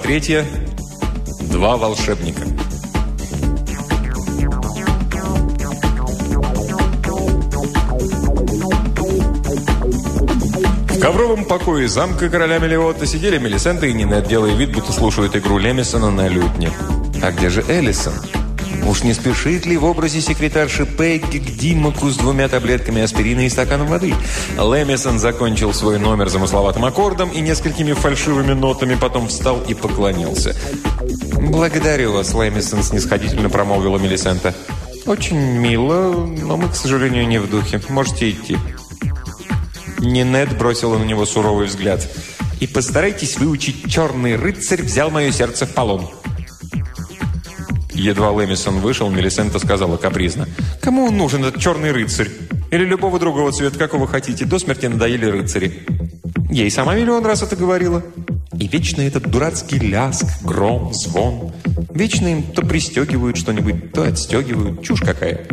Третья. Два волшебника. В ковровом покое замка короля Мелиота сидели Мелисента и Нинет, делая вид, будто слушают игру Лемисона на лютне. А где же Эллисон? Уж не спешит ли в образе секретарши Пегги к Димаку с двумя таблетками аспирина и стаканом воды? Лемисон закончил свой номер замысловатым аккордом и несколькими фальшивыми нотами, потом встал и поклонился. «Благодарю вас, Лемисон», – снисходительно промолвила Мелисента. «Очень мило, но мы, к сожалению, не в духе. Можете идти». Нинет бросила на него суровый взгляд. «И постарайтесь выучить «Черный рыцарь взял мое сердце в полон». Едва Лэмисон вышел, Мелисента сказала капризно. «Кому он нужен, этот черный рыцарь? Или любого другого цвета, какого хотите? До смерти надоели рыцари». И сама миллион раз это говорила. И вечно этот дурацкий ляск, гром, звон. Вечно им то пристегивают что-нибудь, то отстегивают. Чушь какая.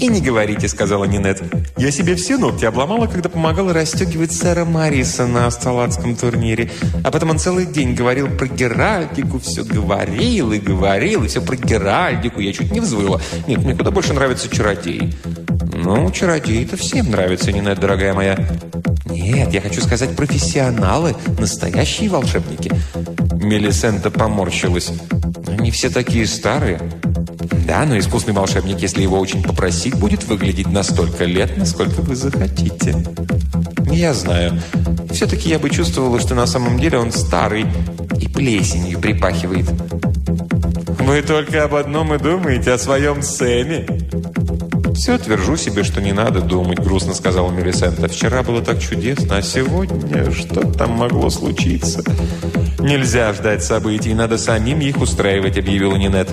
«И не говорите», — сказала Нинет. «Я себе все ногти обломала, когда помогала расстегивать сэра Мариса на асталатском турнире. А потом он целый день говорил про Геральдику, все говорил и говорил, и все про Геральдику. Я чуть не взвыла. Нет, мне куда больше нравятся чародеи». «Ну, чародеи-то всем нравятся, Нинет, дорогая моя». «Нет, я хочу сказать профессионалы, настоящие волшебники». Мелисента поморщилась. «Они все такие старые». Да, но искусный волшебник, если его очень попросить, будет выглядеть на столько лет, насколько вы захотите. Я знаю. Все-таки я бы чувствовала, что на самом деле он старый и плесенью припахивает. Вы только об одном и думаете, о своем Сэме. «Все твержу себе, что не надо думать», — грустно сказала Мелисента. «Вчера было так чудесно, а сегодня что там могло случиться?» «Нельзя ждать событий, надо самим их устраивать», — объявила Нинет.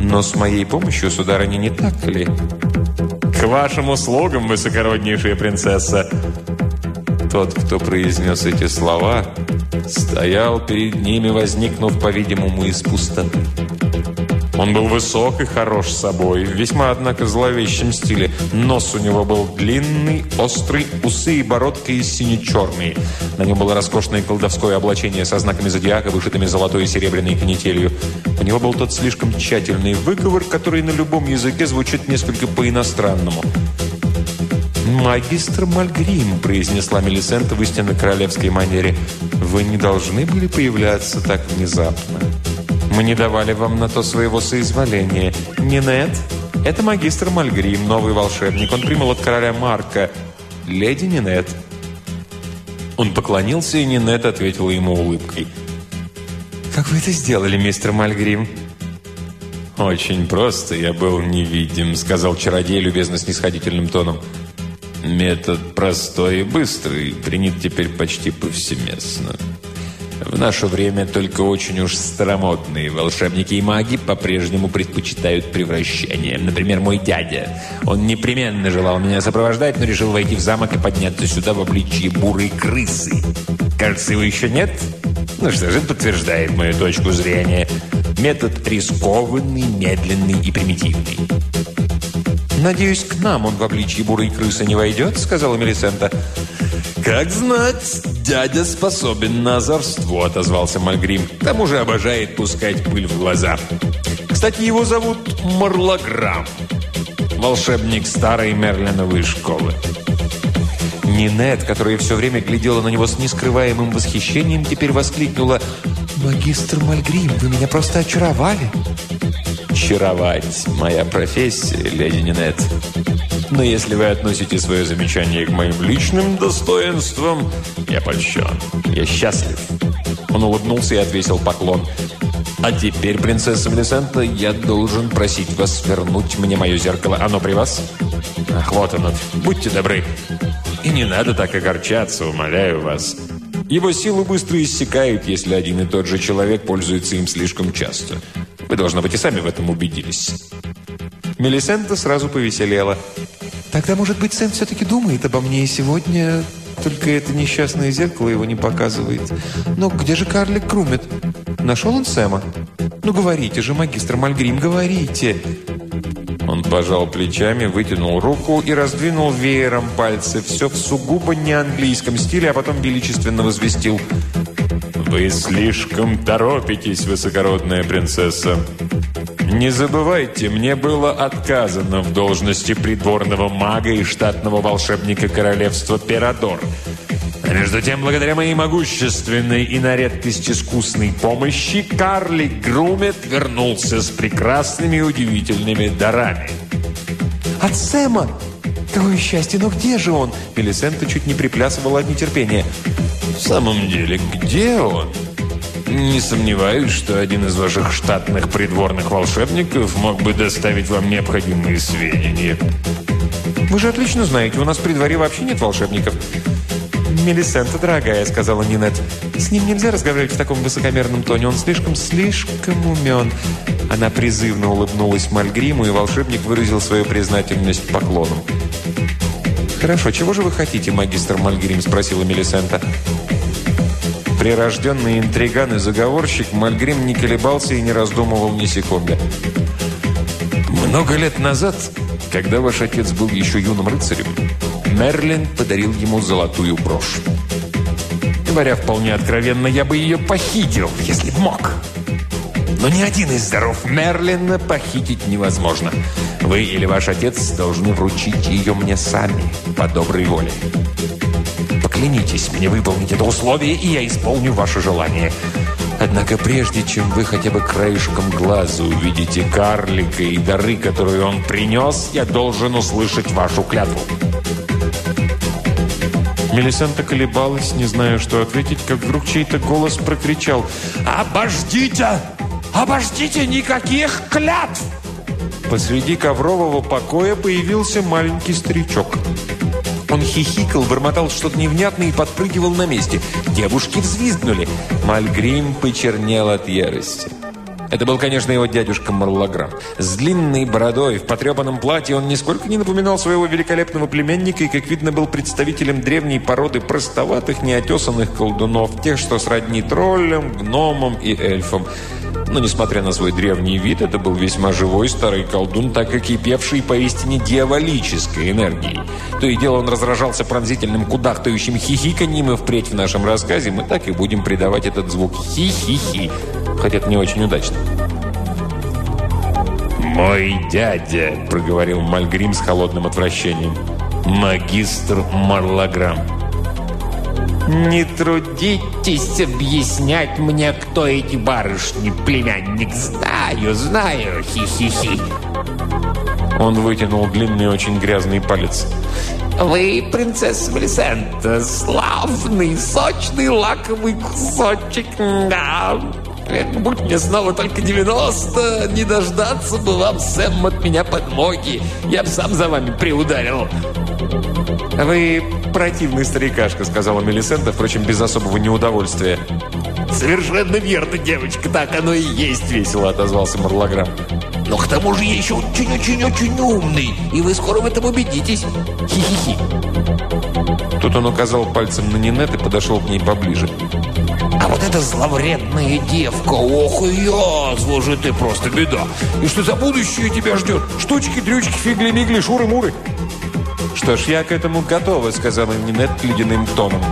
Но с моей помощью, сударыня, не так ли? К вашим услугам, высокороднейшая принцесса. Тот, кто произнес эти слова, стоял перед ними, возникнув, по-видимому, из пустоты. Он был высок и хорош собой, в весьма, однако, зловещем стиле. Нос у него был длинный, острый, усы и бородка из сине-черные. На нем было роскошное колдовское облачение со знаками зодиака, вышитыми золотой и серебряной канителью. У него был тот слишком тщательный выговор, который на любом языке звучит несколько по-иностранному. «Магистр Мальгрим», — произнесла Мелисента в истинно королевской манере, — «вы не должны были появляться так внезапно». Мы не давали вам на то своего соизволения. Нинет, это магистр Мальгрим, новый волшебник. Он примал от короля Марка. Леди Нинет». Он поклонился, и Нинет ответила ему улыбкой. «Как вы это сделали, мистер Мальгрим?» «Очень просто. Я был невидим», — сказал чародей любезно снисходительным тоном. «Метод простой и быстрый, принят теперь почти повсеместно». В наше время только очень уж старомодные волшебники и маги по-прежнему предпочитают превращение. Например, мой дядя. Он непременно желал меня сопровождать, но решил войти в замок и подняться сюда в обличье бурой крысы. Кажется, его еще нет? Ну что же, подтверждает мою точку зрения. Метод рискованный, медленный и примитивный. «Надеюсь, к нам он в обличье бурой крысы не войдет?» – сказала Мелисента. «Как знать, дядя способен на озорство», – отозвался Мальгрим. «К тому же обожает пускать пыль в глаза. Кстати, его зовут Марлограмм, волшебник старой Мерлиновой школы». Нинет, которая все время глядела на него с нескрываемым восхищением, теперь воскликнула «Магистр Мальгрим, вы меня просто очаровали!» «Очаровать – моя профессия, леди Нинет. Но если вы относите свое замечание к моим личным достоинствам, я польщен, я счастлив». Он улыбнулся и отвесил поклон. «А теперь, принцесса Мелисента, я должен просить вас вернуть мне мое зеркало. Оно при вас?» «Ах, вот оно. Будьте добры. И не надо так огорчаться, умоляю вас. Его силы быстро иссякают, если один и тот же человек пользуется им слишком часто. Вы, должно быть, и сами в этом убедились». Мелисента сразу повеселела. «Тогда, может быть, Сэм все-таки думает обо мне и сегодня, только это несчастное зеркало его не показывает. Но где же карлик Крумет? Нашел он Сэма? Ну, говорите же, магистр Мальгрим, говорите!» Он пожал плечами, вытянул руку и раздвинул веером пальцы. Все в сугубо неанглийском стиле, а потом величественно возвестил. «Вы слишком торопитесь, высокородная принцесса. Не забывайте, мне было отказано в должности придворного мага и штатного волшебника королевства Перадор. А между тем, благодаря моей могущественной и на редкость искусной помощи, карлик Грумет вернулся с прекрасными и удивительными дарами. «От Сэма! Какое счастье! Но где же он?» Мелисента чуть не приплясывала от нетерпения. «В самом деле, где он?» Не сомневаюсь, что один из ваших штатных придворных волшебников мог бы доставить вам необходимые сведения. Вы же отлично знаете, у нас при дворе вообще нет волшебников. «Мелисента, дорогая», — сказала Нинет, — «с ним нельзя разговаривать в таком высокомерном тоне. Он слишком-слишком умен». Она призывно улыбнулась Мальгриму, и волшебник выразил свою признательность поклоном. «Хорошо, чего же вы хотите, магистр Мальгрим?» – спросила Мелисента. Прирожденный интриган и заговорщик, Мальгрим не колебался и не раздумывал ни секунды. «Много лет назад, когда ваш отец был еще юным рыцарем, Мерлин подарил ему золотую брошь. Говоря вполне откровенно, я бы ее похитил, если б мог. Но ни один из даров Мерлина похитить невозможно. Вы или ваш отец должны вручить ее мне сами, по доброй воле. Поклянитесь мне выполнить это условие, и я исполню ваше желание. Однако прежде чем вы хотя бы краешком глаза увидите карлика и дары, которые он принес, я должен услышать вашу клятву. Мелисента колебалась, не зная, что ответить, как вдруг чей-то голос прокричал «Обождите! Обождите! Никаких клятв!» Посреди коврового покоя появился маленький старичок. Он хихикал, бормотал что-то невнятное и подпрыгивал на месте. Девушки взвизгнули. Мальгрим почернел от ярости. Это был, конечно, его дядюшка Марлаграм. С длинной бородой, в потрепанном платье он нисколько не напоминал своего великолепного племянника и, как видно, был представителем древней породы простоватых, неотесанных колдунов, тех, что сродни троллям, гномам и эльфам. Но, несмотря на свой древний вид, это был весьма живой старый колдун, так как кипевший поистине дьяволической энергией. То и дело он разражался пронзительным кудахтающим хихиканьем, и впредь в нашем рассказе мы так и будем придавать этот звук хи-хи-хи хотя это не очень удачно. «Мой дядя», — проговорил Мальгрим с холодным отвращением, — «магистр Марлаграм». «Не трудитесь объяснять мне, кто эти барышни, племянник. Знаю, знаю, хи-хи-хи». Он вытянул длинный, очень грязный палец. «Вы, принцесса Мелисента, славный, сочный, лаковый кусочек. Да, Будь мне снова только 90, не дождаться бы вам, Сэм, от меня подмоги. Я бы сам за вами приударил. «Вы противный старикашка», — сказала Мелисента, впрочем, без особого неудовольствия. «Совершенно верно, девочка, так оно и есть», — весело отозвался Марлограмм. «Но к тому же я еще очень-очень-очень умный, и вы скоро в этом убедитесь. Хи-хи-хи». Тут он указал пальцем на Нинет и подошел к ней поближе. А вот эта зловредная девка, ох и язва же ты, просто беда. И что за будущее тебя ждет? Штучки, дрючки, фигли-мигли, шуры-муры. «Что ж, я к этому готова», — сказала Нинет ледяным тоном.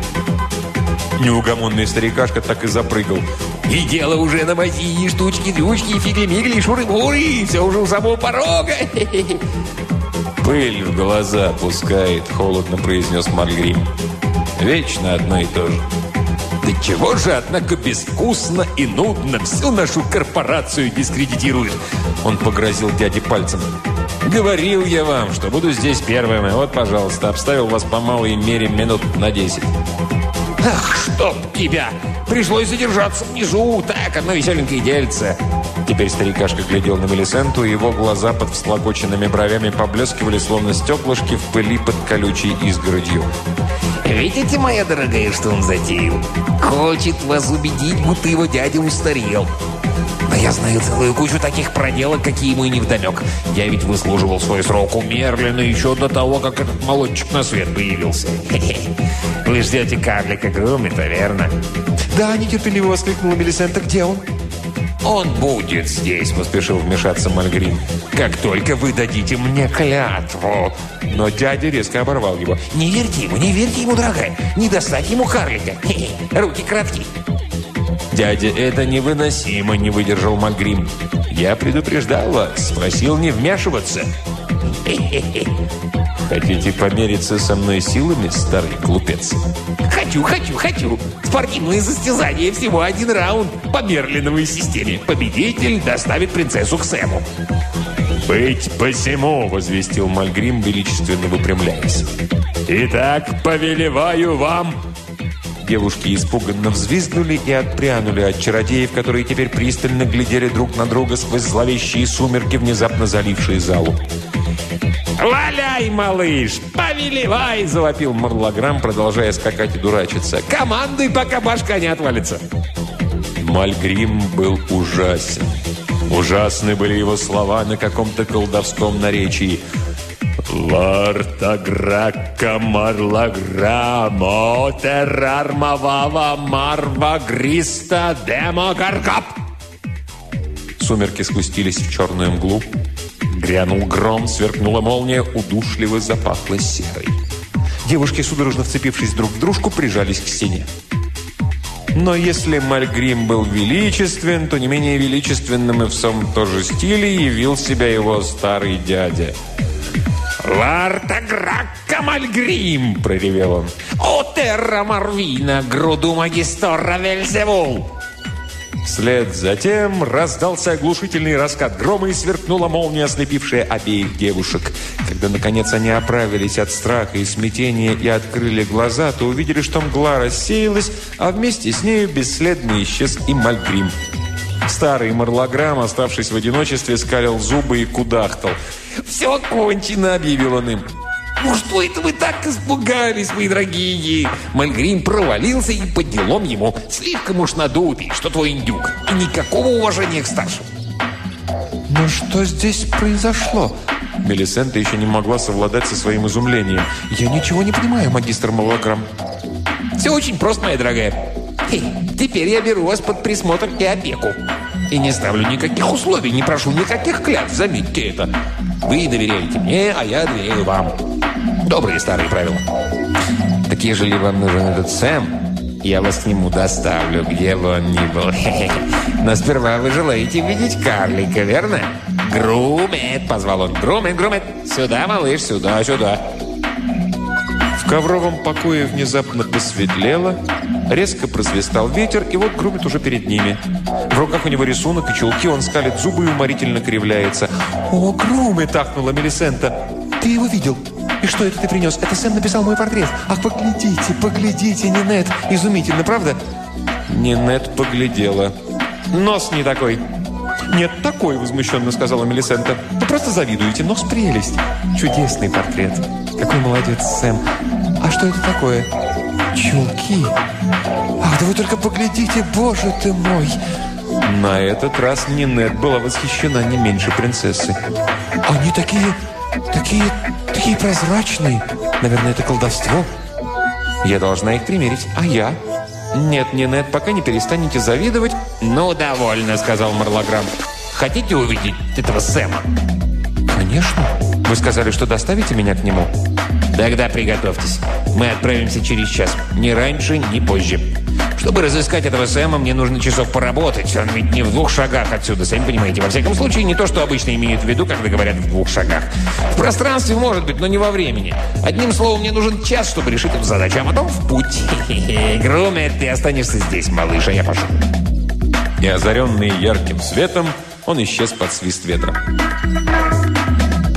Неугомонный старикашка так и запрыгал. И дело уже на мази, штучки, дрючки, фигли-мигли, шуры-муры, все уже у самого порога. «Пыль в глаза пускает», — холодно произнес Мальгрим. «Вечно одно и то же». Да чего же, однако, безвкусно и нудно всю нашу корпорацию дискредитирует. Он погрозил дяде пальцем. «Говорил я вам, что буду здесь первым, и вот, пожалуйста, обставил вас по малой мере минут на десять». «Ах, чтоб тебя! Пришлось задержаться внизу, так, одно веселенькое дельце!» Теперь старикашка глядел на Мелисенту, и его глаза под всклокоченными бровями поблескивали, словно стеклышки в пыли под колючей изгородью. «Видите, моя дорогая, что он затеял? Хочет вас убедить, будто его дядя устарел. Но я знаю целую кучу таких проделок, какие ему и не вдомек. Я ведь выслуживал свой срок у Мерлина еще до того, как этот молодчик на свет появился. Вы ждете карлика Грумита, верно?» «Да», — нетерпеливо воскликнула Мелисента. «Где он?» «Он будет здесь», — поспешил вмешаться Мальгрим. «Как только вы дадите мне клятву». Но дядя резко оборвал его. «Не верьте ему, не верьте ему, дорогая. Не достать ему карлика. Хе -хе, руки кратки». «Дядя, это невыносимо», — не выдержал Мальгрим. «Я предупреждал вас, спросил не вмешиваться». «Хотите помериться со мной силами, старый глупец?» «Хочу, хочу, хочу! Спортивные состязания всего один раунд по Мерлиновой системе. Победитель доставит принцессу к Сэму». «Быть посему!» — возвестил Мальгрим, величественно выпрямляясь. «Итак, повелеваю вам...» Девушки испуганно взвизгнули и отпрянули от чародеев, которые теперь пристально глядели друг на друга сквозь зловещие сумерки, внезапно залившие залу. «Валяй, малыш! Повелевай!» – завопил Марлограмм, продолжая скакать и дурачиться. «Командуй, пока башка не отвалится!» Мальгрим был ужасен. Ужасны были его слова на каком-то колдовском наречии. «Лартаграка марлаграмо террармавава марва гриста демогаркап!» Сумерки спустились в черную мглу. Грянул гром, сверкнула молния, удушливо запахло серой. Девушки, судорожно вцепившись друг в дружку, прижались к стене. Но если Мальгрим был величествен, то не менее величественным и в самом тоже стиле явил себя его старый дядя. «Вартагракка Мальгрим!» – проревел он. «О терра Марвина, груду магистора Вельзевул!» Вслед за тем раздался оглушительный раскат грома и сверкнула молния, ослепившая обеих девушек. Когда, наконец, они оправились от страха и смятения и открыли глаза, то увидели, что мгла рассеялась, а вместе с нею бесследно исчез и Мальгрим. Старый марлограмм, оставшись в одиночестве, скалил зубы и кудахтал. «Все кончено!» – объявил он им. «Ну что это вы так испугались, мои дорогие?» Мальгрим провалился и по делам ему. Слишком уж надутый, что твой индюк. И никакого уважения к старшим. «Но что здесь произошло?» Мелисента еще не могла совладать со своим изумлением. «Я ничего не понимаю, магистр Малограмм». «Все очень просто, моя дорогая. Хе, теперь я беру вас под присмотр и опеку. И не ставлю никаких условий, не прошу никаких клятв, заметьте это. Вы доверяете мне, а я доверяю вам. Добрые старые правила. Так ежели вам нужен этот Сэм, я вас к нему доставлю, где бы он ни был. Но сперва вы желаете видеть карлика, верно? Грумет, позвал он. Грумет, грумет. Сюда, малыш, сюда, сюда. В ковровом покое внезапно посветлело, резко просвистал ветер, и вот Грумит уже перед ними. В руках у него рисунок и чулки, он скалит зубы и уморительно кривляется. «О, Грумит!» – ахнула Мелисента. «Ты его видел?» «И что это ты принес? Это Сэм написал мой портрет. Ах, поглядите, поглядите, Нинет. Изумительно, правда?» Нинет поглядела. «Нос не такой». «Нет, такой», — возмущенно сказала Мелисента. «Вы просто завидуете. Нос прелесть. Чудесный портрет. Какой молодец Сэм. А что это такое?» «Чулки. Ах, да вы только поглядите, боже ты мой!» На этот раз Нинет была восхищена не меньше принцессы. «Они такие, такие, такие прозрачные. Наверное, это колдовство. Я должна их примерить. А я? «Нет, не Нед, пока не перестанете завидовать». «Ну, довольно», — сказал Марлограмм. «Хотите увидеть этого Сэма?» «Конечно. Вы сказали, что доставите меня к нему?» «Тогда приготовьтесь. Мы отправимся через час. Ни раньше, ни позже. Чтобы разыскать этого Сэма, мне нужно часов поработать. Он ведь не в двух шагах отсюда, сами понимаете. Во всяком случае, не то, что обычно имеют в виду, когда говорят в двух шагах. В пространстве может быть, но не во времени. Одним словом, мне нужен час, чтобы решить эту задачу, а потом в путь. Грумет, ты останешься здесь, малыш, а я пошел. И озаренный ярким светом, он исчез под свист ветра.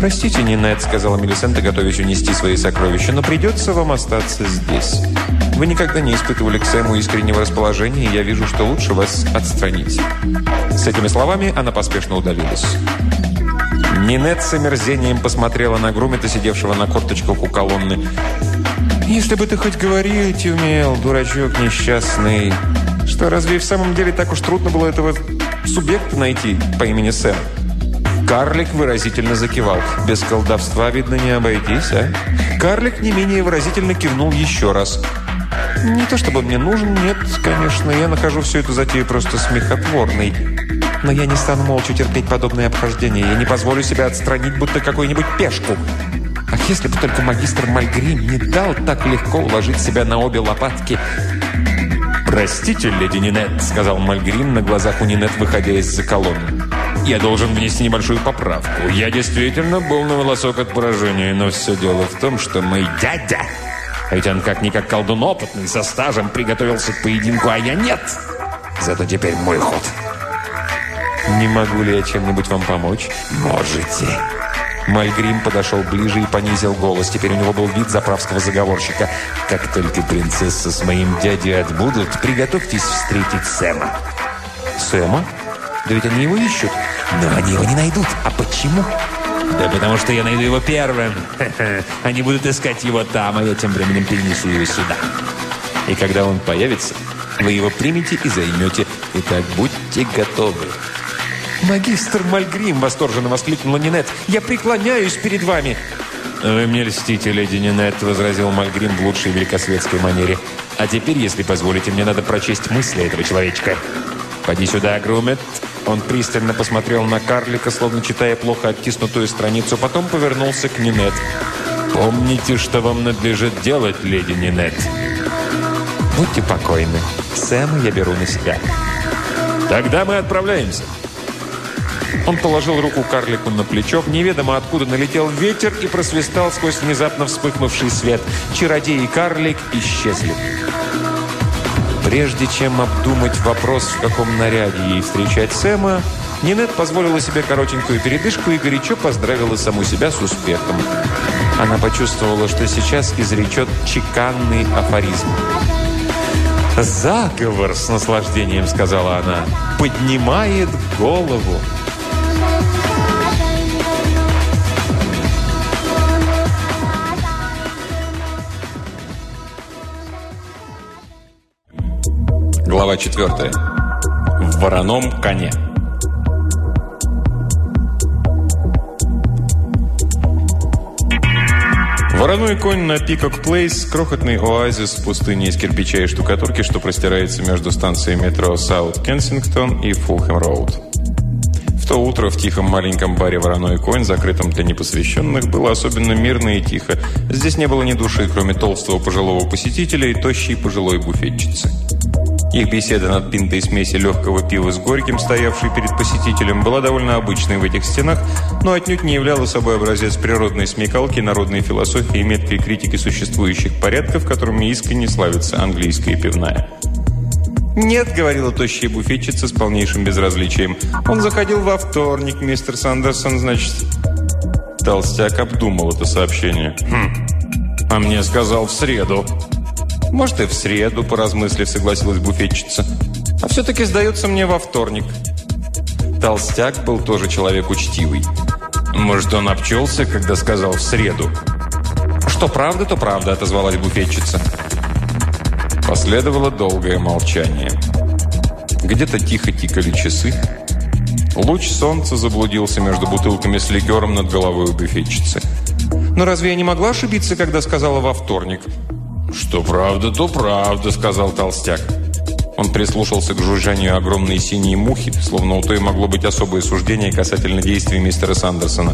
«Простите, Нинет», — сказала Мелисента, готовясь унести свои сокровища, «но придется вам остаться здесь. Вы никогда не испытывали к Сэму искреннего расположения, и я вижу, что лучше вас отстранить». С этими словами она поспешно удалилась. Нинет с омерзением посмотрела на Грумета, сидевшего на корточках у колонны. «Если бы ты хоть говорить умел, дурачок несчастный, что разве в самом деле так уж трудно было этого субъекта найти по имени Сэм?» Карлик выразительно закивал. Без колдовства, видно, не обойтись, а? Карлик не менее выразительно кивнул еще раз. Не то чтобы мне нужен, нет, конечно, я нахожу всю эту затею просто смехотворной. Но я не стану молча терпеть подобное обхождение. Я не позволю себя отстранить, будто какую-нибудь пешку. Ах, если бы только магистр Мальгрим не дал так легко уложить себя на обе лопатки. «Простите, леди Нинет», — сказал Мальгрим на глазах у Нинет, выходя из-за колонны. Я должен внести небольшую поправку. Я действительно был на волосок от поражения, но все дело в том, что мой дядя, а ведь он как-никак колдун опытный, со стажем приготовился к поединку, а я нет. Зато теперь мой ход. Не могу ли я чем-нибудь вам помочь? Можете. Мальгрим подошел ближе и понизил голос. Теперь у него был вид заправского заговорщика. «Как только принцесса с моим дядей отбудут, приготовьтесь встретить Сэма». «Сэма? Да ведь они его ищут». Но они его не найдут. А почему? Да потому что я найду его первым. Они будут искать его там, а я тем временем перенесу его сюда. И когда он появится, вы его примете и займете. Итак, будьте готовы. «Магистр Мальгрим!» – восторженно воскликнула Нинет. «Я преклоняюсь перед вами!» «Вы мне льстите, леди Нинет», – возразил Мальгрим в лучшей великосветской манере. «А теперь, если позволите, мне надо прочесть мысли этого человечка». «Поди сюда, Грумет!» Он пристально посмотрел на карлика, словно читая плохо оттиснутую страницу, потом повернулся к Нинет. «Помните, что вам надлежит делать, леди Нинет?» «Будьте покойны. Сэма я беру на себя». «Тогда мы отправляемся». Он положил руку карлику на плечо, неведомо откуда налетел ветер и просвистал сквозь внезапно вспыхнувший свет. Чародей и карлик исчезли. Прежде чем обдумать вопрос, в каком наряде ей встречать Сэма, Нинет позволила себе коротенькую передышку и горячо поздравила саму себя с успехом. Она почувствовала, что сейчас изречет чеканный афоризм. «Заговор!» – с наслаждением сказала она. «Поднимает голову!» Глава 4. В вороном коне. Вороной конь на Пикок Плейс – крохотный оазис в пустыне из кирпича и штукатурки, что простирается между станцией метро Саут Кенсингтон и Фулхэм Роуд. В то утро в тихом маленьком баре «Вороной конь», закрытом для непосвященных, было особенно мирно и тихо. Здесь не было ни души, кроме толстого пожилого посетителя и тощей пожилой буфетчицы. Их беседа над пинтой смеси легкого пива с горьким, стоявшей перед посетителем, была довольно обычной в этих стенах, но отнюдь не являла собой образец природной смекалки, народной философии и меткой критики существующих порядков, которыми искренне славится английская пивная. «Нет», — говорила тощая буфетчица с полнейшим безразличием. «Он заходил во вторник, мистер Сандерсон, значит...» Толстяк обдумал это сообщение. «Хм, а мне сказал в среду». «Может, и в среду», – поразмыслив, согласилась буфетчица. «А все-таки сдается мне во вторник». Толстяк был тоже человек учтивый. «Может, он обчелся, когда сказал «в среду»?» «Что правда, то правда», – отозвалась буфетчица. Последовало долгое молчание. Где-то тихо тикали часы. Луч солнца заблудился между бутылками с ликером над головой у буфетчицы. «Но разве я не могла ошибиться, когда сказала во вторник?» «Что правда, то правда», — сказал толстяк. Он прислушался к жужжанию огромной синей мухи, словно у той могло быть особое суждение касательно действий мистера Сандерсона.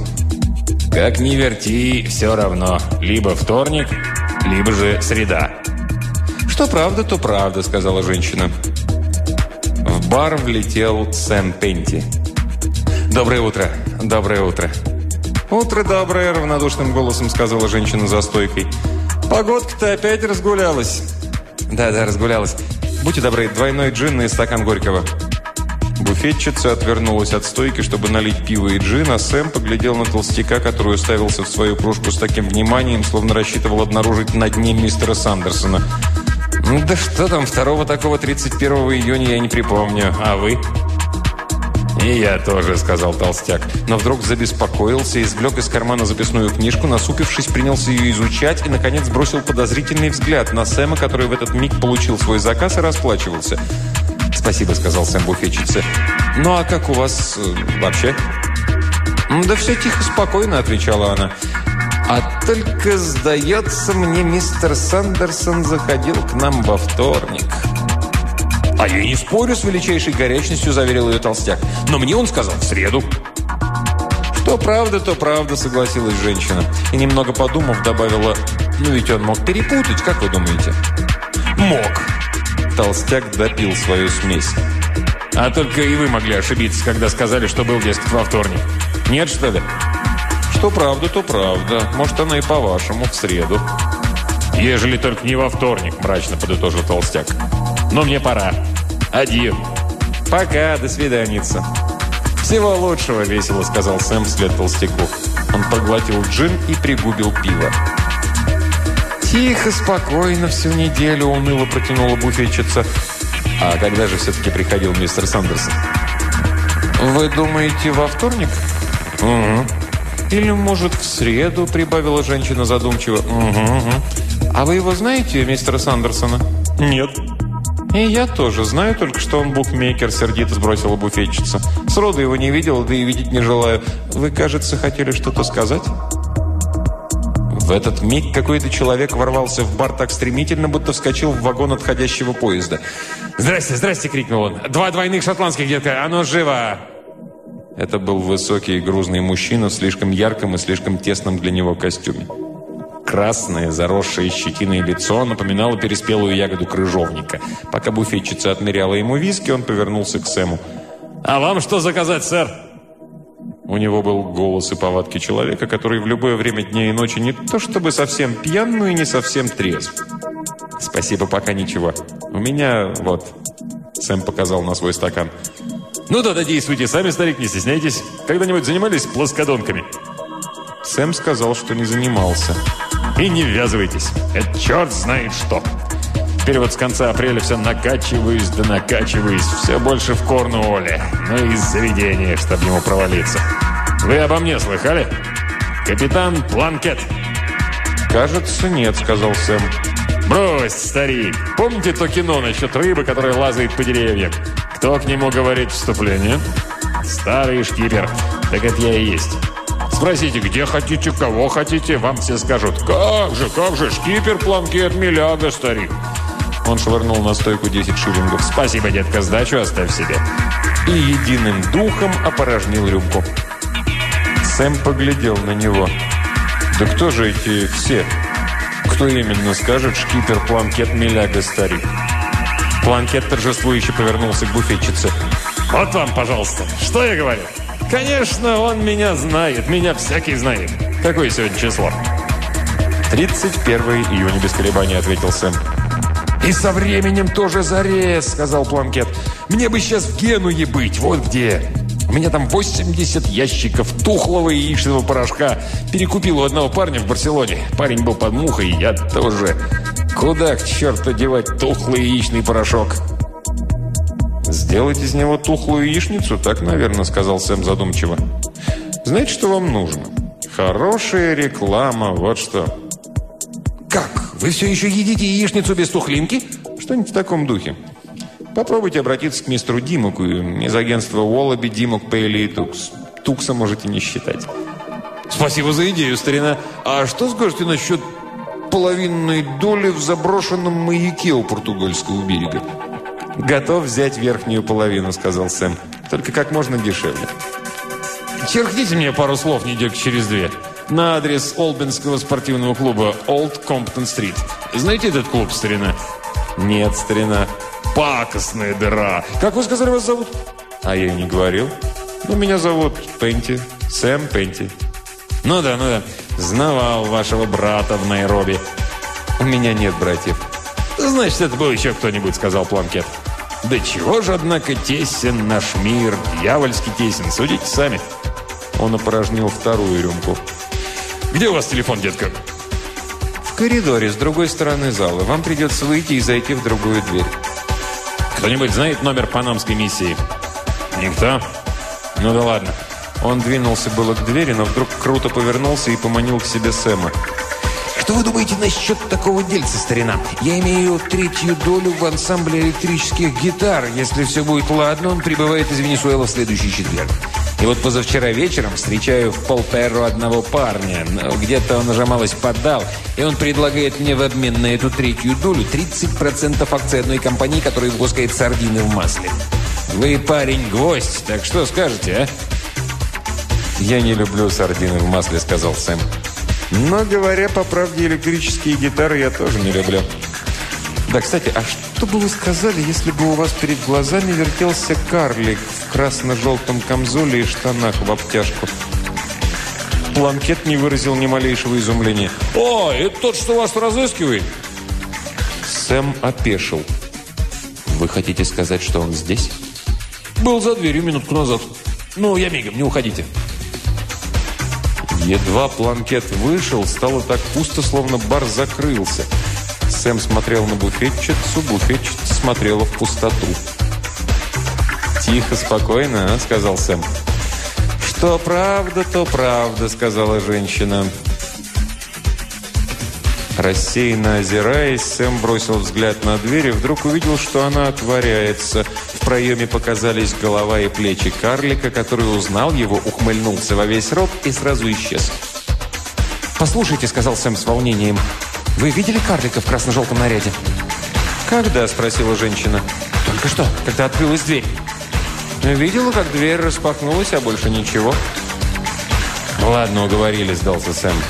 «Как ни верти, все равно. Либо вторник, либо же среда». «Что правда, то правда», — сказала женщина. В бар влетел Сэм Пенти. «Доброе утро! Доброе утро!» «Утро доброе!» – равнодушным голосом сказала женщина за стойкой. «Погодка-то опять разгулялась». «Да-да, разгулялась. Будьте добры, двойной джин и стакан горького». Буфетчица отвернулась от стойки, чтобы налить пиво и джин, а Сэм поглядел на толстяка, который уставился в свою кружку с таким вниманием, словно рассчитывал обнаружить на дне мистера Сандерсона. «Да что там, второго такого 31 июня я не припомню. А вы?» «И я тоже», — сказал толстяк. Но вдруг забеспокоился, извлек из кармана записную книжку, насупившись, принялся ее изучать и, наконец, бросил подозрительный взгляд на Сэма, который в этот миг получил свой заказ и расплачивался. «Спасибо», — сказал Сэм буфетчице. «Ну а как у вас э, вообще?» «Да все тихо, спокойно», — отвечала она. «А только, сдается мне, мистер Сандерсон заходил к нам во вторник». «А я не спорю с величайшей горячностью», – заверил ее толстяк. «Но мне он сказал в среду». «Что правда, то правда», – согласилась женщина. И немного подумав, добавила, «Ну ведь он мог перепутать, как вы думаете?» «Мог». Толстяк допил свою смесь. «А только и вы могли ошибиться, когда сказали, что был, дескать, во вторник. Нет, что ли?» «Что правда, то правда. Может, она и по-вашему, в среду». «Ежели только не во вторник», – мрачно подытожил толстяк. Но мне пора. Адью. Пока, до свиданица. Всего лучшего, весело сказал Сэм вслед толстяку. Он проглотил джин и пригубил пиво. «Тихо, спокойно всю неделю», — уныло протянула буфетчица. «А когда же все-таки приходил мистер Сандерсон?» «Вы думаете, во вторник?» «Угу». «Или, может, в среду?» — прибавила женщина задумчиво. «Угу, угу». «А вы его знаете, мистера Сандерсона?» «Нет». «И я тоже знаю, только что он букмекер», — сердито сбросила буфетчица. «Сроду его не видел, да и видеть не желаю. Вы, кажется, хотели что-то сказать?» В этот миг какой-то человек ворвался в бар так стремительно, будто вскочил в вагон отходящего поезда. «Здрасте, здрасте!» — крикнул он. «Два двойных шотландских, детка! А ну, живо!» Это был высокий и грузный мужчина в слишком ярком и слишком тесном для него костюме. Красное, заросшее щетиной лицо напоминало переспелую ягоду крыжовника. Пока буфетчица отмеряла ему виски, он повернулся к Сэму. «А вам что заказать, сэр?» У него был голос и повадки человека, который в любое время дня и ночи не то чтобы совсем пьян, но и не совсем трезв. «Спасибо, пока ничего. У меня вот...» Сэм показал на свой стакан. «Ну да, действуйте сами, старик, не стесняйтесь. Когда-нибудь занимались плоскодонками?» Сэм сказал, что не занимался. И не ввязывайтесь. Это черт знает что. Теперь вот с конца апреля все накачиваюсь, да накачиваюсь. Все больше в Корнуолле. Ну и из заведения, чтобы ему провалиться. Вы обо мне слыхали? Капитан Планкет. «Кажется, нет», — сказал Сэм. «Брось, старик! Помните то кино насчет рыбы, которая лазает по деревьям? Кто к нему говорит вступление?» «Старый шкипер. Так это я и есть. Спросите, где хотите, кого хотите, вам все скажут. Как же, как же, шкипер, планкет, миляга, старик. Он швырнул на стойку 10 шиллингов. «Спасибо, детка, сдачу оставь себе». И единым духом опорожнил рюмку. Сэм поглядел на него. «Да кто же эти все? Кто именно скажет шкипер, планкет, миляга, старик?» Планкет торжествующе повернулся к буфетчице. «Вот вам, пожалуйста. Что я говорю?» Конечно, он меня знает. Меня всякий знает. Какое сегодня число? 31 июня без колебаний, ответил Сэм. «И со временем тоже зарез», — сказал Планкет. «Мне бы сейчас в Генуе быть, вот где. У меня там 80 ящиков тухлого яичного порошка. Перекупил у одного парня в Барселоне. Парень был под мухой, я тоже. Куда к черту девать тухлый яичный порошок?» «Сделать из него тухлую яичницу, так, наверное», — сказал Сэм задумчиво. «Знаете, что вам нужно? Хорошая реклама, вот что». «Как? Вы все еще едите яичницу без тухлинки?» «Что-нибудь в таком духе. Попробуйте обратиться к мистеру Димуку из агентства Уоллаби, Димук, Пейли и Тукс. Тукса можете не считать». «Спасибо за идею, старина. А что скажете насчет половинной доли в заброшенном маяке у португальского берега?» «Готов взять верхнюю половину», — сказал Сэм. «Только как можно дешевле». «Черкните мне пару слов недельки через две. На адрес Олбинского спортивного клуба Олд Комптон-стрит. Знаете этот клуб, старина?» «Нет, старина». «Пакостная дыра! Как вы сказали, вас зовут?» «А я не говорил. Ну, меня зовут Пенти. Сэм Пенти». «Ну да, ну да. Знавал вашего брата в Найроби». «У меня нет братьев». «Значит, это был еще кто-нибудь», — сказал Планкет. «Да чего же, однако, тесен наш мир, дьявольски тесен, судите сами». Он опорожнил вторую рюмку. «Где у вас телефон, детка?» «В коридоре, с другой стороны зала. Вам придется выйти и зайти в другую дверь». «Кто-нибудь знает номер панамской миссии?» «Никто?» «Ну да ладно». Он двинулся было к двери, но вдруг круто повернулся и поманил к себе Сэма. Что вы думаете насчет такого дельца, старина? Я имею третью долю в ансамбле электрических гитар. Если все будет ладно, он прибывает из Венесуэлы в следующий четверг. И вот позавчера вечером встречаю в Полперро одного парня. Где-то он уже малость поддал. И он предлагает мне в обмен на эту третью долю 30% акций одной компании, которая выпускает сардины в масле. Вы, парень, гвоздь. Так что скажете, а? «Я не люблю сардины в масле», — сказал Сэм. Но, говоря по правде, электрические гитары я тоже не люблю. Да, кстати, а что бы вы сказали, если бы у вас перед глазами вертелся карлик в красно-желтом камзоле и штанах в обтяжку? Планкет не выразил ни малейшего изумления. «О, это тот, что вас разыскивает?» Сэм опешил. «Вы хотите сказать, что он здесь?» «Был за дверью минутку назад. Ну, я мигом, не уходите». Едва планкет вышел, стало так пусто, словно бар закрылся. Сэм смотрел на буфетчицу, буфетчица смотрела в пустоту. «Тихо, спокойно, а?» – сказал Сэм. «Что правда, то правда», – сказала женщина. Рассеянно озираясь, Сэм бросил взгляд на дверь и вдруг увидел, что она отворяется. Проеме показались голова и плечи карлика, который узнал его, ухмыльнулся во весь рот и сразу исчез. «Послушайте», — сказал Сэм с волнением, — «вы видели карлика в красно-желтом наряде?» «Когда?» – спросила женщина. «Только что, когда открылась дверь». «Видела, как дверь распахнулась, а больше ничего». «Ладно, уговорили», – сдался Сэм.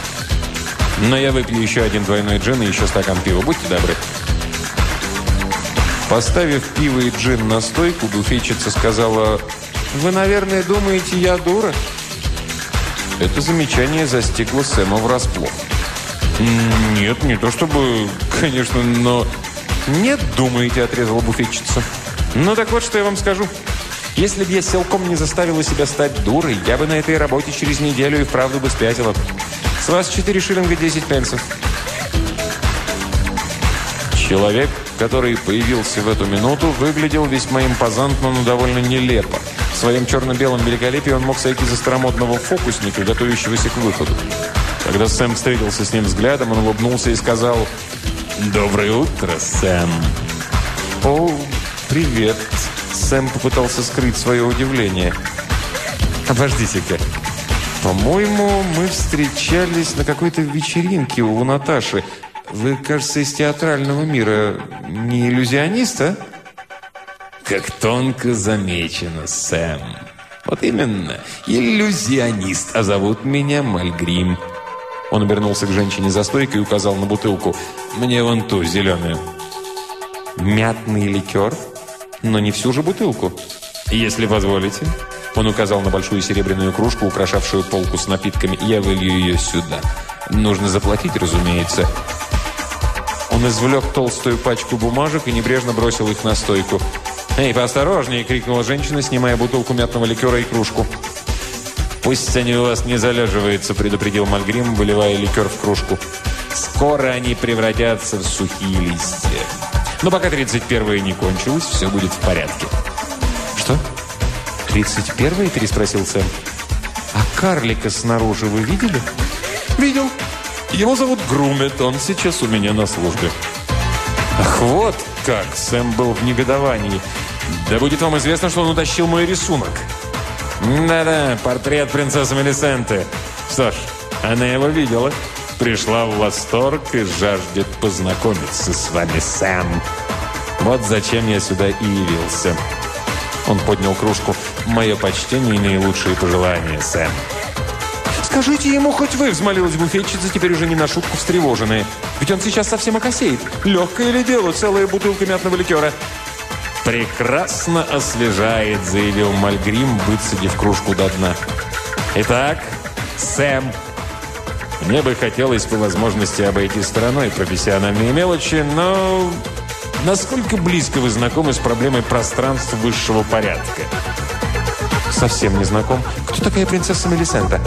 Но я выпью еще один двойной джин и еще стакан пива. Будьте добры. Поставив пиво и джин на стойку, буфетчица сказала, «Вы, наверное, думаете, я дура?» Это замечание застигло Сэма врасплох. «Нет, не то чтобы, конечно, но...» «Нет, думаете», — отрезала буфетчица. «Ну так вот, что я вам скажу. Если бы я силком не заставила себя стать дурой, я бы на этой работе через неделю и вправду бы спятила. С вас 4 шиллинга 10 пенсов. Человек, который появился в эту минуту, выглядел весьма импозантно, но довольно нелепо. В своем черно-белом великолепии он мог сойти за старомодного фокусника, готовящегося к выходу. Когда Сэм встретился с ним взглядом, он улыбнулся и сказал «Доброе утро, Сэм». «О, привет». Сэм попытался скрыть свое удивление. «Обождите-ка. По-моему, мы встречались на какой-то вечеринке у Наташи. Вы, кажется, из театрального мира. Не иллюзионист, а? Как тонко замечено, Сэм. Вот именно. Иллюзионист. А зовут меня Мальгрим. Он обернулся к женщине за стойкой и указал на бутылку. «Мне вон ту, зеленую». «Мятный ликер? Но не всю же бутылку. Если позволите». Он указал на большую серебряную кружку, украшавшую полку с напитками. «Я вылью ее сюда. Нужно заплатить, разумеется». Он извлек толстую пачку бумажек и небрежно бросил их на стойку. «Эй, поосторожнее!» – крикнула женщина, снимая бутылку мятного ликера и кружку. «Пусть они у вас не залеживаются», – предупредил Мальгрим, выливая ликер в кружку. «Скоро они превратятся в сухие листья. Но пока 31-е не кончилось, все будет в порядке». «Что?» «Тридцать первый?» – переспросил Сэм. «А карлика снаружи вы видели?» «Видел. Его зовут Грумет, он сейчас у меня на службе». «Ах, вот как!» – Сэм был в негодовании. «Да будет вам известно, что он утащил мой рисунок». «Да-да, портрет принцессы Мелисенты. Что ж, она его видела, пришла в восторг и жаждет познакомиться с вами, Сэм». Вот зачем я сюда и явился. Он поднял кружку. «Мое почтение и наилучшие пожелания, Сэм». «Скажите ему хоть вы!» – взмолилась буфетчица, теперь уже не на шутку встревоженная. «Ведь он сейчас совсем окосеет. Легкое ли дело, целая бутылка мятного ликера?» «Прекрасно освежает», – заявил Мальгрим, выцедив кружку до дна. «Итак, Сэм, мне бы хотелось по возможности обойти стороной профессиональные мелочи, но насколько близко вы знакомы с проблемой пространств высшего порядка?» «Совсем не знаком. Кто такая принцесса Мелисента?»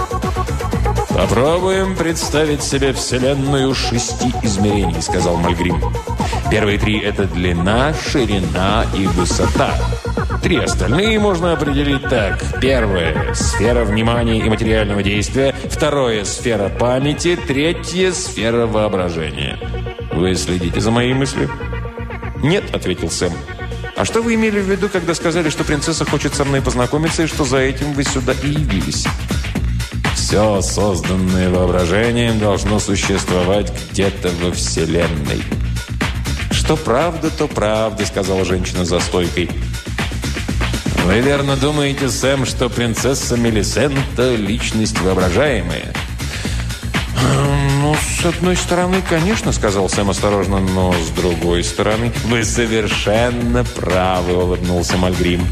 «Попробуем представить себе вселенную шести измерений», — сказал Мальгрим. «Первые три — это длина, ширина и высота. Три остальные можно определить так. Первое – сфера внимания и материального действия. Второе – сфера памяти. Третье – сфера воображения. Вы следите за моей мыслью?» «Нет», – ответил Сэм. «А что вы имели в виду, когда сказали, что принцесса хочет со мной познакомиться и что за этим вы сюда и явились?» Все, созданное воображением, должно существовать где-то во Вселенной. «Что правда, то правда», — сказала женщина за стойкой. «Вы верно думаете, Сэм, что принцесса Мелисента — личность воображаемая?» «Ну, с одной стороны, конечно», — сказал Сэм осторожно, «но с другой стороны...» «Вы совершенно правы», — улыбнулся Мальгрим.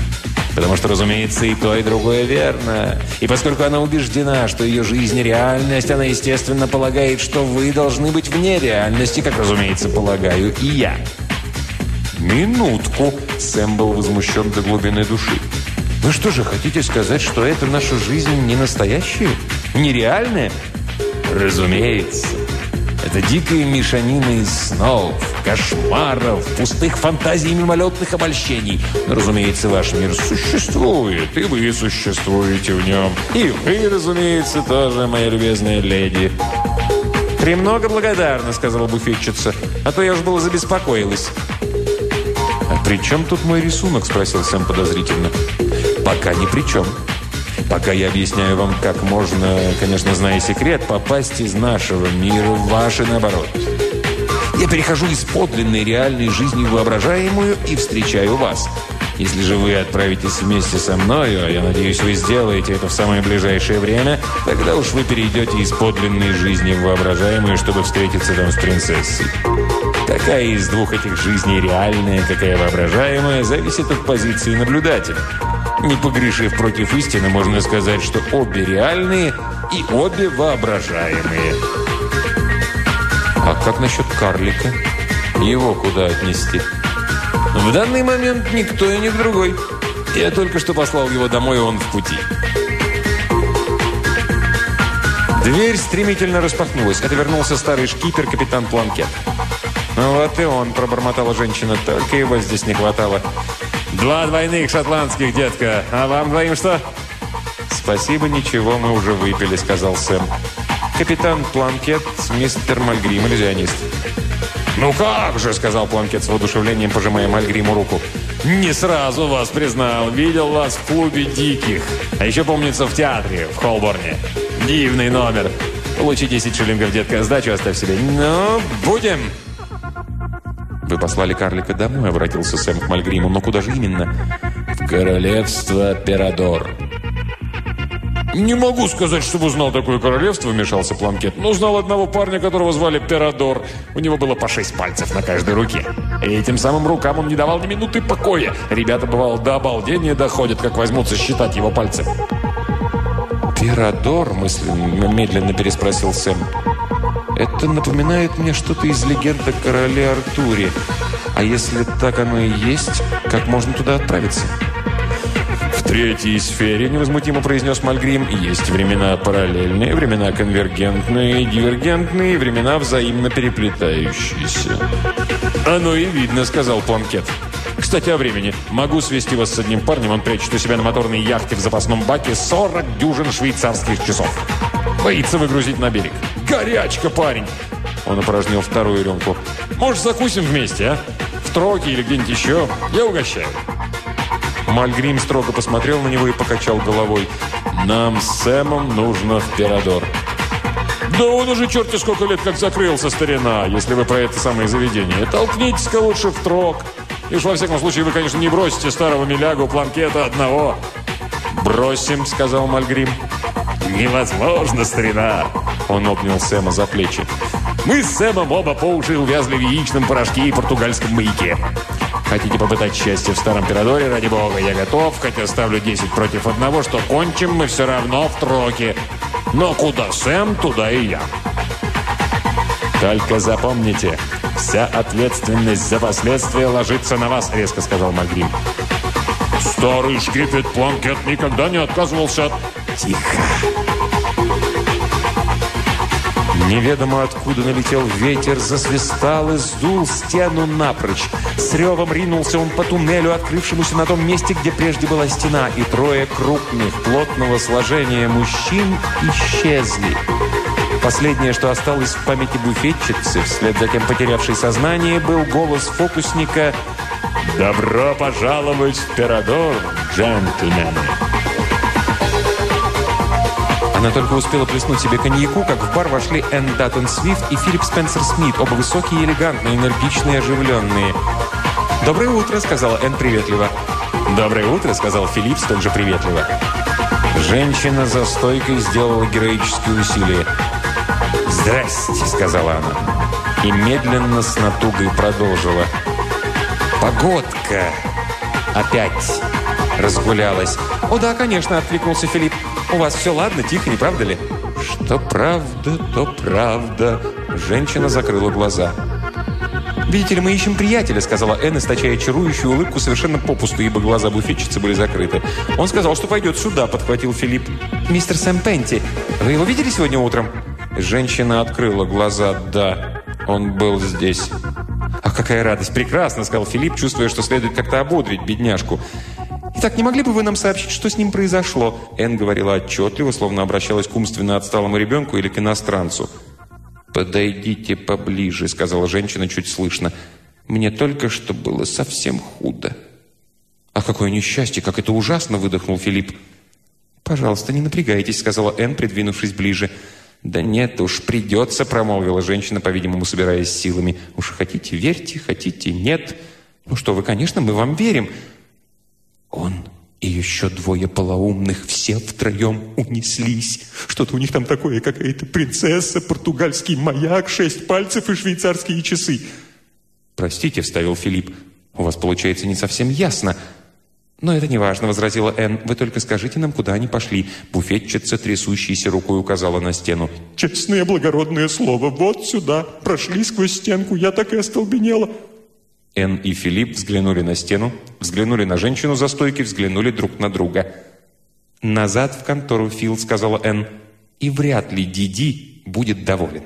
Потому что, разумеется, и то, и другое верно. И поскольку она убеждена, что ее жизнь – реальность, она, естественно, полагает, что вы должны быть вне реальности, как, разумеется, полагаю и я. «Минутку!» – Сэм был возмущен до глубины души. «Вы что же, хотите сказать, что эта наша жизнь не настоящая? Нереальная?» «Разумеется!» Это дикая мешанина из снов, кошмаров, пустых фантазий и мимолетных обольщений. Но, разумеется, ваш мир существует, и вы существуете в нем. И вы, разумеется, тоже, моя любезная леди. «Премного благодарна», — сказала буфетчица, «а то я уж было забеспокоилась». «А при чем тут мой рисунок?» — спросил Сэм подозрительно. «Пока ни при чем». Пока я объясняю вам, как можно, конечно, зная секрет, попасть из нашего мира в ваш и наоборот. Я перехожу из подлинной реальной жизни в воображаемую и встречаю вас. Если же вы отправитесь вместе со мною, а я надеюсь, вы сделаете это в самое ближайшее время, тогда уж вы перейдете из подлинной жизни в воображаемую, чтобы встретиться там с принцессой. Какая из двух этих жизней реальная, какая воображаемая, зависит от позиции наблюдателя. Не погрешив против истины, можно сказать, что обе реальные и обе воображаемые. А как насчет карлика? Его куда отнести? В данный момент никто и ни другой. Я только что послал его домой, и он в пути. Дверь стремительно распахнулась. Это вернулся старый шкипер, капитан Планкет. «Ну вот и он», – пробормотала женщина. «Только его здесь не хватало». «Два двойных шотландских, детка. А вам двоим что?» «Спасибо, ничего, мы уже выпили», — сказал Сэм. «Капитан Планкет, мистер Мальгрим, иллюзионист». «Ну как же», — сказал Планкет с воодушевлением, пожимая Мальгриму руку. «Не сразу вас признал. Видел вас в клубе диких. А еще, помнится, в театре, в Холборне. Дивный номер. Получи 10 шиллингов, детка. Сдачу оставь себе. Ну, будем!» «Вы послали карлика домой», — обратился Сэм к Мальгриму. «Но куда же именно?» «В королевство Перадор». «Не могу сказать, чтобы узнал такое королевство», — вмешался Планкет. «Но знал одного парня, которого звали Перадор. У него было по шесть пальцев на каждой руке. И этим самым рукам он не давал ни минуты покоя. Ребята, бывало, до обалдения доходят, как возьмутся считать его пальцы». «Перадор?» — мысленно медленно переспросил Сэм. Это напоминает мне что-то из легенд о короле Артуре. А если так оно и есть, как можно туда отправиться? В третьей сфере, невозмутимо произнес Мальгрим, есть времена параллельные, времена конвергентные, дивергентные, времена взаимно переплетающиеся. «Оно и видно», — сказал Планкет. «Кстати, о времени. Могу свести вас с одним парнем, он прячет у себя на моторной яхте в запасном баке 40 дюжин швейцарских часов. Боится выгрузить на берег. Горячка, парень!» Он опорожнил вторую рюмку. «Может, закусим вместе, а? В троке или где-нибудь еще? Я угощаю». Мальгрим строго посмотрел на него и покачал головой. «Нам с Сэмом нужно в Пирадор». «Да он уже черти сколько лет как закрылся, старина, если вы про это самое заведение. Толкнитесь-ка лучше в трог. И уж во всяком случае вы, конечно, не бросите старого милягу планкета одного». «Бросим», — сказал Мальгрим. «Невозможно, старина!» Он обнял Сэма за плечи. «Мы с Сэмом оба по уши увязли в яичном порошке и португальском маяке. Хотите попытать счастье в старом Пирадоре? Ради бога, я готов, хотя ставлю 10 против одного, что кончим мы все равно в троке. Но куда Сэм, туда и я». «Только запомните, вся ответственность за последствия ложится на вас», — резко сказал Мальгрим. «Старый шкипет Планкет никогда не отказывался от...» «Тихо!» Неведомо откуда налетел ветер, засвистал и сдул стену напрочь. С ревом ринулся он по туннелю, открывшемуся на том месте, где прежде была стена, и трое крупных, плотного сложения мужчин исчезли. Последнее, что осталось в памяти буфетчицы, вслед за тем потерявшей сознание, был голос фокусника «Добро пожаловать в Пирадор, джентльмены!» Она только успела плеснуть себе коньяку, как в бар вошли Энн Даттон Свифт и Филипп Спенсер Смит, оба высокие, элегантные, энергичные, оживленные. «Доброе утро», — сказала Энн приветливо. «Доброе утро», — сказал Филипп столь же приветливо. Женщина за стойкой сделала героические усилия. «Здрасте», — сказала она. И медленно с натугой продолжила. «Погодка!» Опять разгулялась. «О да, конечно», — откликнулся Филипп. У вас все ладно, тихо, не правда ли?» «Что правда, то правда». Женщина закрыла глаза. «Видите ли, мы ищем приятеля», — сказала Энн, источая чарующую улыбку совершенно попусту, ибо глаза буфетчицы были закрыты. «Он сказал, что пойдет сюда», — подхватил Филипп. «Мистер Сэм Пенти, вы его видели сегодня утром?» Женщина открыла глаза. «Да, он был здесь». «Ах, какая радость! Прекрасно!» — сказал Филипп, чувствуя, что следует как-то ободрить бедняжку. «Итак, не могли бы вы нам сообщить, что с ним произошло?» Энн говорила отчетливо, словно обращалась к умственно отсталому ребенку или к иностранцу. «Подойдите поближе», — сказала женщина чуть слышно. «Мне только что было совсем худо». «А какое несчастье! Как это ужасно!» — выдохнул Филипп. «Пожалуйста, не напрягайтесь», — сказала Энн, придвинувшись ближе. «Да нет уж, придется», — промолвила женщина, по-видимому, собираясь силами. «Уж хотите, верьте, хотите, нет». «Ну что вы, конечно, мы вам верим». Он и еще двое полоумных все втроем унеслись. Что-то у них там такое, какая-то принцесса, португальский маяк, шесть пальцев и швейцарские часы. «Простите», — вставил Филипп, — «у вас получается не совсем ясно». «Но это не важно», — возразила Энн. «Вы только скажите нам, куда они пошли». Буфетчица, трясущейся рукой, указала на стену. «Честное благородное слово, вот сюда. Прошли сквозь стенку, я так и остолбенела». Энн и Филипп взглянули на стену, взглянули на женщину за стойкой, взглянули друг на друга. «Назад в контору, Фил», — сказала Энн. «И вряд ли Диди будет доволен».